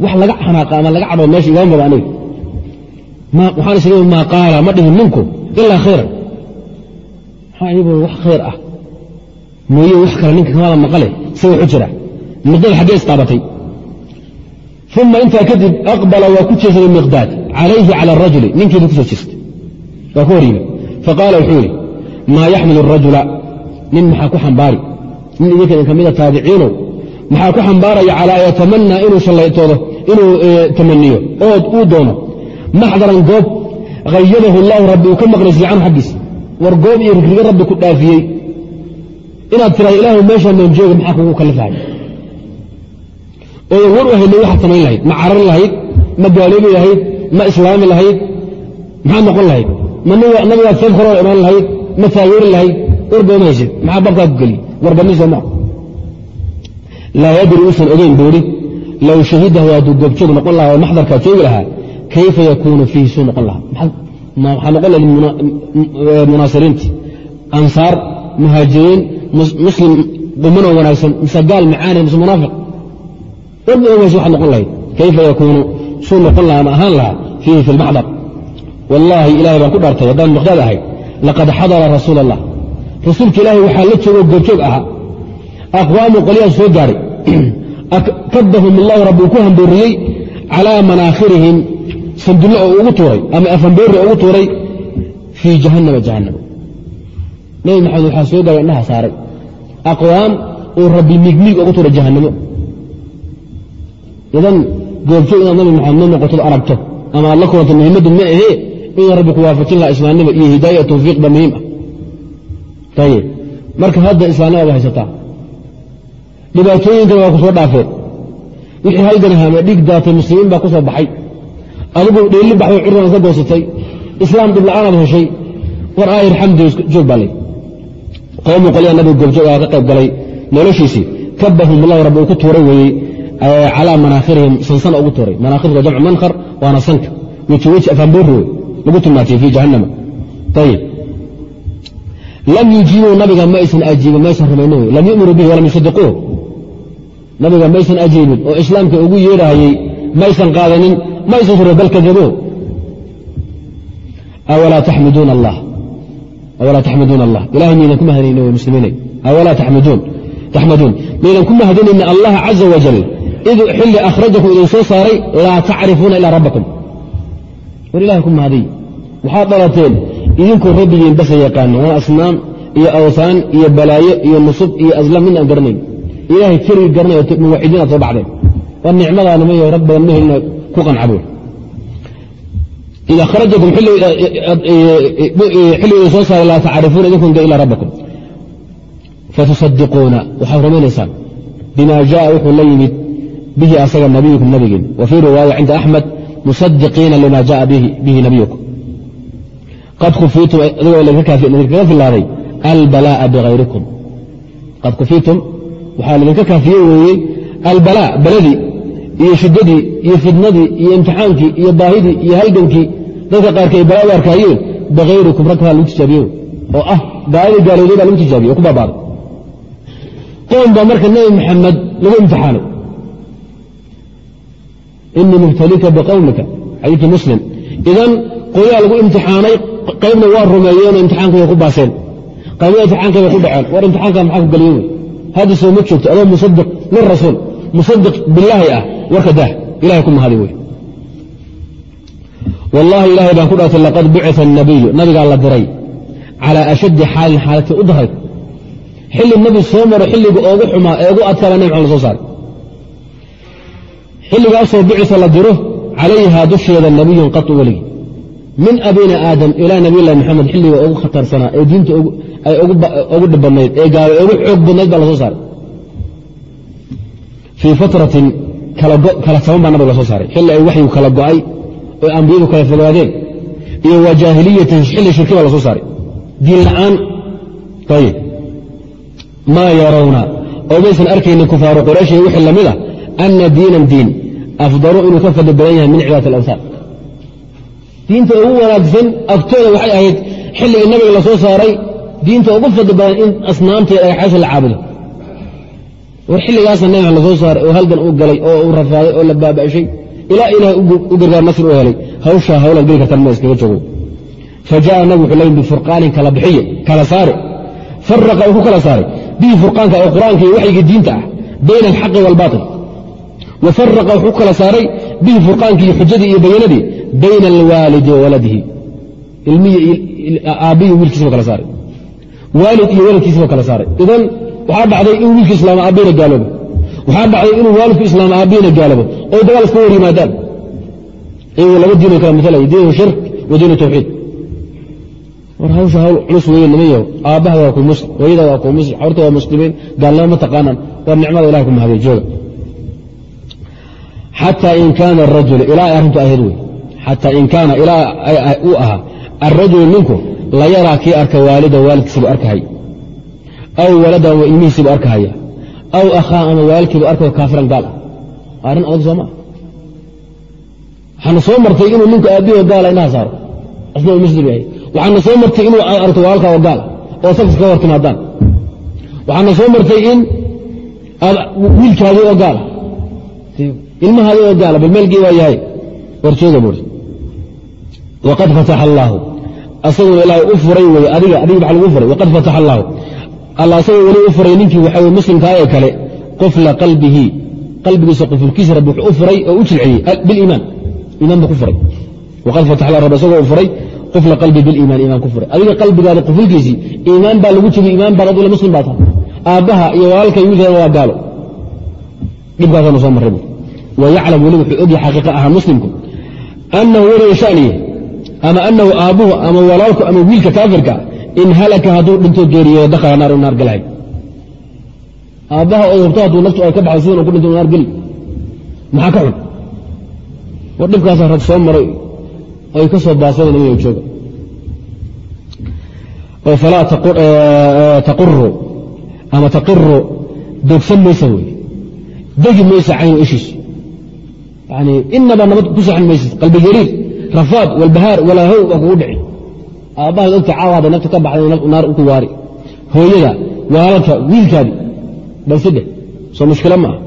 wax laga xanaaqa ama laga cadhoo meesha igama baba aniga. Waxaan is maa qaala ma dhihin ninku ilaa khayran. Maxaa iyagu wax khayr ah. Mooye wax kale ninka kamada maqale si wax u jira miqdaad xaggee istaabatay uma intaa kadib aqbala waa ku jeesaday miqdaad calayhi cala arajuli ninkiibu ku soo jeestay waa ku hor faqaala wuxuu yidhi maa yaxmil arajula nin maxaa ku xambaari nin idinka idin ka taabiciinow maxaa ku xambaaraya calaa an yatamanaa inuu shallaytoodo inuu tamaniyo oo uu doono maxdaran goob hayadahu allaahu rabbi uu ka maqnaysiyey canhu xaggiisa war goob iyo rigrigo rabbi ku dhaafiyey inaad tiraado ilaahu meeshaan maan jooga maxaa kugu kalifahay oodan war u haynay waxaad samayn lahayd ma carari lahayd ma gaaloobi lahayd ma islaami lahayd maxaad noqon lahayd? Nabigaad seef horoo imaan lahayd ma taageeri lahayd wargooma haysid maxaa babkaa ku geliy warbaniso maa laa yadri uusan ogeyn buuri low shahidahu hadduu goobjoog noqon lahaa oo maxdarkaa joogi lahaa kayfa yakuunu fiihi suu noqon lahaa? Waxaa noqon lahayd munaasiriinti ansaar muhaajiriin muslim dhumanoo wanaagsan mise gaal macaani mise munaafiq warba ogays waxaad noqon lahayd. Kayfa yakuunu? Suu noqon lahaa ma ahaan lahaa fiihi fi lmaxdar wallaahi ilahay baan ku dhaartay haddaan miqdaad ahay laqad xadara rasuula allah rasuulka ilaahay waxaa la joogoo goobjoog ahaa aqwaamu qolyaha soo gaadhay kadahum allahu rabbi uu ku hambooriyey calaa manaakhirihim sandullo oo ugu tuuray ama afanbeeri ugu tuuray fii jahannama jahannama. Nabi maxamed waxaa soo gaadhay indhaha saaray. Aqwaam uu rabbi migmiig ugu tuuray jahannamo idan goobjoog inaad nabi maxamed ma aragto ama aad la kulanto muhimaddu ma ahee in rabbi ku waafajin laha islaamnima iyo hidaaya tawfiiq muhiim ah ayib marka hadda islaamnimada haysataa dhibaatooyinkana waa ku soo dhaafeen wixii halganahama dhiig daatay muslimiin baa ku soo baxay adigu dheelli baxdo curdan ka goosatay islaam dhibla'aanaad heshay war aayir xamdi joog baa lay qoomu qolyaa nabiga goobjoog aa ka qayb galay noloshiisii kabahum allahu rabbi uu ku tuuray weeyey calaa manaakhirihim sansana ugu tuuray. Manaakhirka jamcu mankhar waana sanka. Weji weji afaanboori wey lagu tilmaatiyey fii jahannama. Ayib lam yujiibuu nabiga ma ajiibin maysan rumaynin lam yu'minuu bihi walam yusadiquuh nabiga maysan ajiibin. Oo islaamka ugu yeedhahayey maysan qaadanin maysan sure bal kadaboo awalaa taxmiduuna allah? Awalaa taxmiduuna allah? Ilahay maydan ku mahadinayna way awalaa taxmiduun taxmaduun maydan ku mahadinayna allah caza wajal id xilli akhrajakum idin soo saaray laa tacrifuuna ilaa rabbakum war ilahay ku mahadiy waxaad dhalateen idinkoo rabbigiin basa yaqaano waa asnaam iyo awsaan iyo balaayo iyo nusub iyo aslam min aan garanayn ilaahay keligii garanay muwaxidiin aad soo baxdeen war nicmadaana mayo rag badan ma helina ku qancabo id akhrajakum xilli idin soo saaray laa tacrifuuna idinkum de ilaa rabbakum fatusadiquuna waxaad rumaynaysaan bima jaءa wuxuu la yimid bihi asaga nabiyukum nabigin. Wa fii riwaaya cinda axmed musadiqiina lima jaءa bihi nabiyukum. Qad kufiitum adigoo idinkaga filaaday albalaa'a bihayrikum qad kufiitum waxaa laidinka kaafiye weeyey albalaa baladii iyo shiddadii iyo fidnadii iyo imtixaankii iyo baahidii iyo halgankii. Dadka qaarka ay balaa u arkaayeen bihayrikum rag lagu tijaabiye oo ah gaaladii gaalooday baa lagu tijaabiye oo ku baabaaday qoom baa marka nebi maxamed lagu imtixaanay inii mubtalika biqowmika xadiikii muslim idan qoyaa lagu imtixaanay qaybna waa rumeeyeenoo imtixaanka ku baaseen qaybna imtixaanka ku dhaceen war imtixaanka maxaa ku geliye wey hadda soo ma joogto adoo musadiq min rasuul musadiq bilaahi ah warka daah ilahay ku mahadi wey wallaahi ilaahay baan ku dhaartay laqad bucia anabiyu nabigaa la diray calaa ashaddi xaalin xaalatii u daray xilli nabi soo maro xilliga oogu xumaa ee ugu adkaaba nabi maxamed soo saaray xilligaasoo bicisa la diro calayhaa dusheeda nabiyun qatu weligi min abina aadam ilaa nabiylahi maxamed xilliga ugu khatarsanaa ee diinta ay ugu dhibadnayd ee gaaba ugu xoog badnayd baa la soo saaray. Fii fatratin kala taban baa nabiga la soo saaray. Xilli ay waxyu kala go'ay oo ambiyadu kala fogaadeen iyo wa jaahiliyatin xilli shirki baa la soo saaray. Diin la'aan ayib maa yarawna oo maysan arkaynin kufaaru quraysh iyo wixii la mid ah ana diinan diin afdalu inuu ka fadli badan yahay min cibaadati alansaar diinta ugu wanaagsan agtooda waxay ahayd xilligii nabiga la soo saaray diinta ugu fadli badan in asnaamta iyo dhagaxaasha la caabudo war xilligaasa nabiga la soo saaray oo halgan u galay oo uu rafaaday oo la baaba'shay ilaa ilaahay u gargaar nasr u helay hawshaa hawlaad geli kartan ma iskaga joogo fa jaءa wuxuu leyim bifurqaanin kala bixiye kala saare faraqa uu ku kala saaray bihi furqaanka oo qur'aanka iyo waxyigii diinta ah bayna alxaqi waalbaaطil wa faraqa wuxuu kala saaray bihi furqaankii xujadii iyo bayanadii bayna alwaalidi wa waladihi. Aabbihi wiilkiisaba kala saaray. Waalid iyo waladkiisaba kala saaray. Idan waxaa dhacday in wiilka islaama aabbihina gaaloobo. Waxaa dhacday inuu waalidku islaama aabbihina gaaloobo. Oo dagaal iska war yimaadaan iyagoo laba diino kala matalaya diinu shirk wa diinu tawxiid. War hawsha hawl culus weeye niman yaho aabbaha waa ku muslim hooyada waa ku muslim xorta waa muslimiin gaalnimo ma taqaanaan. Waa nicmada ilahay ku mahadiya jooga xataa in kaana arajul ilaa ay arrintu ahayd wey xataa in kaana ilaa uu ahaa alrajulu ninku la yaraa kii arka waalida waalidkiisibu arkahay aw walada ama ilmihiisibu arkahaya aw akhaa ama waalidkiibu arkayo kaafiran gaal ah arrin adag soo maa waxaana soo martay inuu ninku aabbihi gaala indhaha saaro asna uu muslim yahay waxaana soo martay inuu arto walaalkaa oo gaal oo safka ka hor timaadaan waxaana soo martay in wiilkaadii oo gaala ilmahaadii oo gaala bal meelgii waa yahay warjooga buuri waqad fataxa allaahu asaguna ilaahay u furay wey adiga adiga maxa lagu furay? Waqad fataxa allaahu alla asagoo weli u furay ninkii waxaa weye muslimkaa ee kale qofla qalbihi. Qalbigiisa qufulkiisa rabbi wuxuu u furay oo u jilciyey biliimaan iimaan. Buu ku furay. Waqad fataxa allah rabbi asagoo u furay qufla qalbi biliimaan iimaan ku furay. Adiga qalbigaada qufulkiisii iimaan baa lagu jebiyey iimaan baad adula muslim baa tahay. Aabbaha iyo walaalka wiilkaada waa gaalo. Dhibkaasaanu soo marray wayaclam weli wuxuu ogyahay xaqiiqa ahaan muslimku annahu weliga shaniye ama annahu aabbuhu ama walaalku ama wiilka kaafirka in halaka hadduu dhinto geeriyoodo dakhala naar naar galahay aabbaha oo hubto hadduu naftu ay ka baxdo sidan u ku dhinto naar geli maxaa ka xun war dhibkaasaa rag soo maray ay ka soo baasada nabiga jooga oo falaa taquru ama taqiru doogsan maysa wey degi maysa caynu ishiisu yani inaba nabad ku saxan maysid qalbi yariir rafaad walbahaar walaahow waa kugu dhici aabbahaad ogta caawaada nafta ka baxday naar ku waari hooyada walaalka wiilkaadi balsidhe soo mushkilo ma ah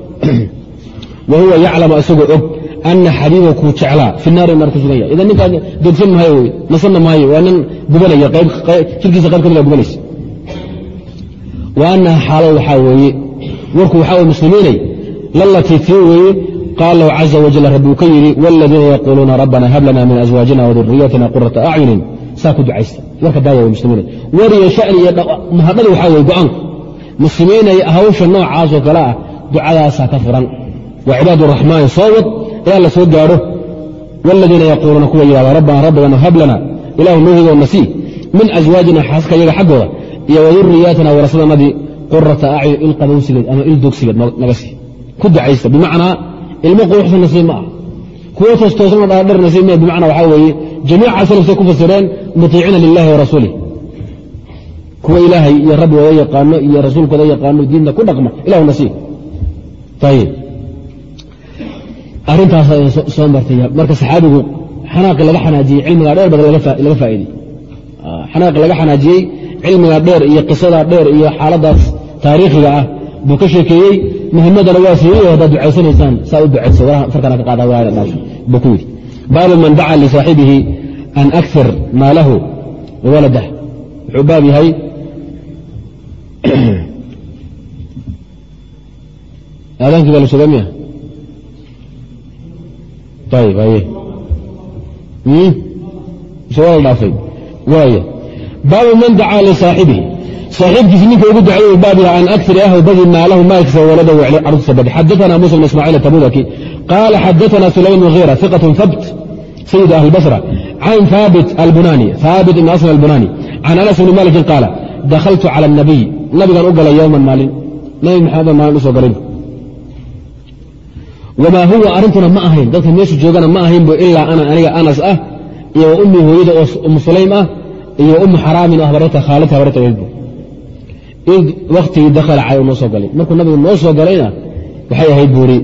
wa huwa yaclamu isagoo og ana xabiiba kuu jeclaa fi naar ku sugan yahay idan ninkaa doogsan maayo wey nasanna maayo waa nin gubanaya jirkiisa qayb ka mida gubanaysa wa anaha waxaa weeye warku waxaa weye muslimiinay lalatii tii weeye qaal lahu caza wajal rabbigu ka yidhi wladiina yaquuluuna rabbana hab lana min azwaajina waduriyatina qurata acyunin saa ku ducaysta warka daaya muslimiin wariyo shani iyo mahadhada waxaa weye go'aanku muslimiinay hawsha noocaasoo kale ah ducadaasaa ka furan waa cibaad raxmaan soo wad ilaa la gaadho wladiina yaquuluuna kuwa yidhahda rabbana rabbigana hab lana ilaahu noohigo nasiib min azwaajina xaaska iyaga xaggooda iyo waduriyaatina warasadanadii qurata acyn il qabowsigeed ama il dogsigeed naga sii ku ducaysta bimacnaa ilmo quruxsan nasiib ma ah kuwo toostoosana dhaadher nasiib ma bimacnaa waxaa weeye jamiica salafsay ku fasireen mutiicina lilahi wa rasuulih kuwa ilaahay iyo rabbigooda yaqaano iyo rasuulkooda yaqaano diinta ku dhaqma ilahu nasiib. Ayib arrintaas soo martay. Marka saxaabigu xanaaqi laga xanaajiyey cilmigaa dheer badan laga faa'iidey. Xanaaqi laga xanaajiyey cilmigaa dheer iyo qisadaa dheer iyo xaaladaas taariikhiga ah buu ka sheekeeyey muhimadana waa siiyey haddaad ducaysanaysaan saa u ducayso farkana ka qaada dhaaf buu ku yidhi. Baabu man daca lisaaxibihi an akir maalahu wawaladah wuxuu baab yahay aadaankii baa la sheega miya ayib aye waa la waaya baabu man dacaa lisaaxibihi saaxiibkiisi ninka ugu ducay baab yaha an akir ahw badi maalahu maalkiisa waladahu carurtiisa badi xadaana musa bn ismaaciil atabudaki qaala xadaana sulaym muhiira iqat habt sayid ahli basra can haabit albunani haabit ibn aslam albunani can anas bni malikin qaala dakhaltu cala anabiy nabigaan u galay yowman maalin. Nabi maxamed maalin u soo galin wamaa huwa? Arrintuna ma ahayn. Dadka meeshu joogana ma ahayn bu ilaa ana aniga anas ah iyo wa ummii hooyada oo umu sulaym ah iyo ummu xaraamin oo habarata khaalidta habarata weydbu id waktigii dakhala cali noo soo galay. Markuu nabigu noo soo galayna waxay ahayd buuri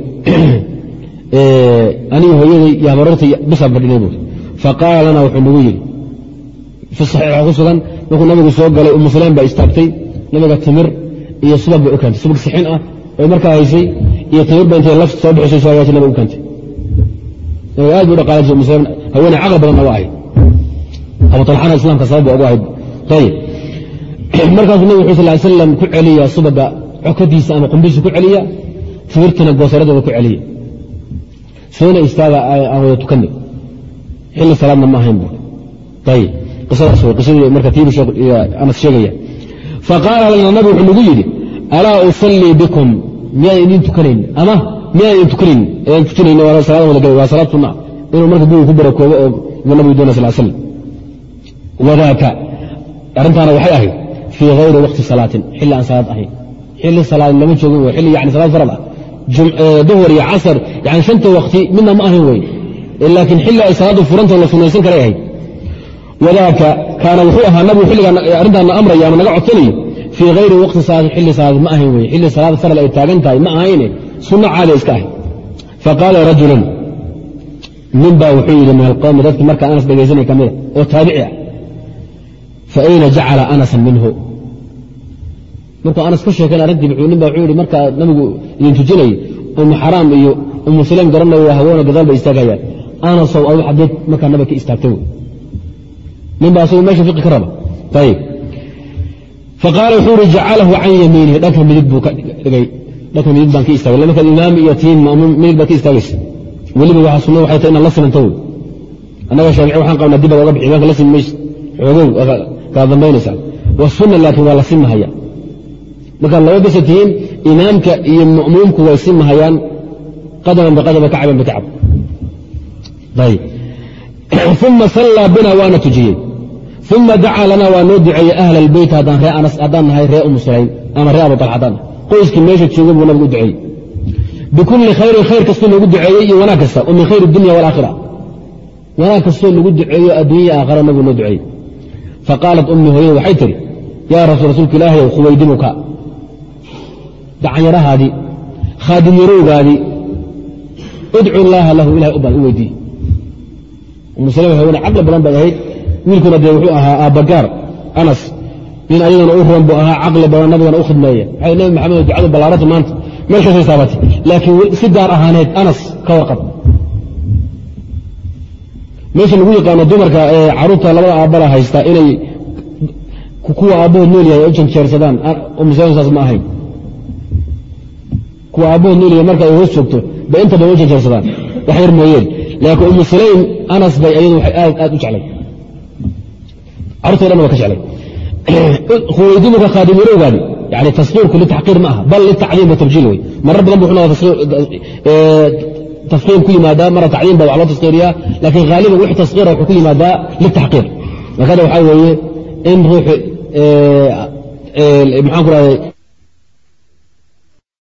aniga hooyaday iyo habararta bisaan fadhinay buuri. Faqaala lana wuxuu nagu yidhi fi saxiixa ku sugan markuu nabigu soo galay ummu sulaym baa istaagtay nabiga timir iyo subag bay u keentay. Subag sixin ah oy markaa haysay iyo timir ba intay lafta soo bixisay soo hagaajay nabiga u keentay. Nabiga aad bu u dhaqaalajay ummu sulaym haweeney caqal badan nagu ahayd. Abu talxana islaamka sabab ba ugu ahayd. Ayib markaasuu nabig wxu sal slam ku celiya subaga cokadiisa ama qumbihiisa ku celiya timirtana goosaradooda ku celiya soona istaaga aan wada tukanay xilli salaadna ma ahayn ayib qisadaas qisadii marka tiibu anas sheegaya. Faqaala lana nabig wuxuu nagu yidhi alaa usallii bikum? Miyaan idin tukanayn? Ama miyaan idin tukanayn? Aan tujinayn waa salaada wada galay waa salaad sunna. Inuu marka guriga ku barakoobo oo nabigu doona sal slam wadaaka. Arrintaana waxay ahayd fii hayri wakti salaatin xilli aan salaad ahayn. Xilli salaad lama joogin w xilli yani salaad farad ah. Duhur iyo casar yani shanta wakti midna ma ahayn wey laakiin xilli ay salaaddu furantao la sunaysan karay ahayd. Wadaaka kaana wuxuu ahaa nabigu xilligaa arrintaana amraya ama naga codsanayo fii hayri wakti salaatin xilli salaad ma ahayn wey xilli salaad faral ay taagan tahay ma ahayne. Sunno caaliya iska ahayd faqaala rajulun nin baa wuxuu yidhi min alqowmi dadkii markaa anas dhegaysanay ka mida oo taabici ah faayna jacala anasan minhu markuu anas ka sheekeen arrintii nin ba wuxuu yihi markaa nabigu idin umu xaraam iyo umu sulaym garanay waa haweena gadaal bay istaagayaan anasow adu xadeed markaa nabiga ka istaagtay wey nin baa asagu meesha fiqi ka raba ayib faqaala wuxuu ihi jacalahu can yamiinihi dhanka midig buu ka dhigay dhanka midig baan ka istaagay markaad imaam iyo tiin ma'muum midig baad ka istaagaysa weliba waxaa sunna waxay tahay inaad la simanto wey annaga shaafici waxaan qabnaa dib oga bixi imaamka la simi mayso xoogow kaa dambaynaysaa wa sunna laakiin waa la simahaya. Markaad laba besa tihiin imaamka iyo ma'muumku way simahayaan qadaman biqadam kacaban bikacab uma sallaa bina waana tujiyey. Uma dacaa lana waa noo duceeyey ahla albeyt haddaan nahay ree umu sulaym ama ree abu talxa haddaan. Qoyskii meesha joogay buu nabigu u duceeyey. Bikulli khayrin khayr kastoo nagu duceeyey iyo wanaag kasta oo min khayr dunya walaakhira wanaag kastoo nagu duceeyo adduunya aakhara nabigu noo duceeyey faqaalat ummi hooyada waxay tihi yaa rasuulka ilaahayow khuwaydimuka dacanyarahaadii khaadim yarowgaadii udcu illaaha lahu ilahay u weydiiye umu salama hawene caqli badan bay ahayd wiilkuna dee wuxuu ahaa aabbagaar anas nin ayadana u roon buu ahaa caqli badan nabigana u khidmeeya waxay nabi maxamed ducadu ballaaranta maanta meelkaasay saabatay laakiin si gaar ahaaneed anas ka warqab meesha lagu yaqaano dumarka ee carruurta labada aabbala haystaa inay kuwa aabbahood nool yahay u janjeersadaan saas ma ahayn. Kuwa aabbahood nool yahay marka ay hoos joogto bay inta badan u wax yar mooyeen. Laakiin umu sulaym anas bay ayadu aad aad u jeclay carurto dhan waa ka jeclay khuwaydimuka khaadimirowgaadi yani tasqiirku litaxqiir ma aha bal litacdiim wa wey. Marar badan bu tafqiir ku yimaadaa mara tacdiim ba wax loo tasqiiriyaa laakiin haaliban wix tasqiira wuxuu ku yimaadaa litaxqiir markada waxaa weeye in ruuxu maxaan ku rahday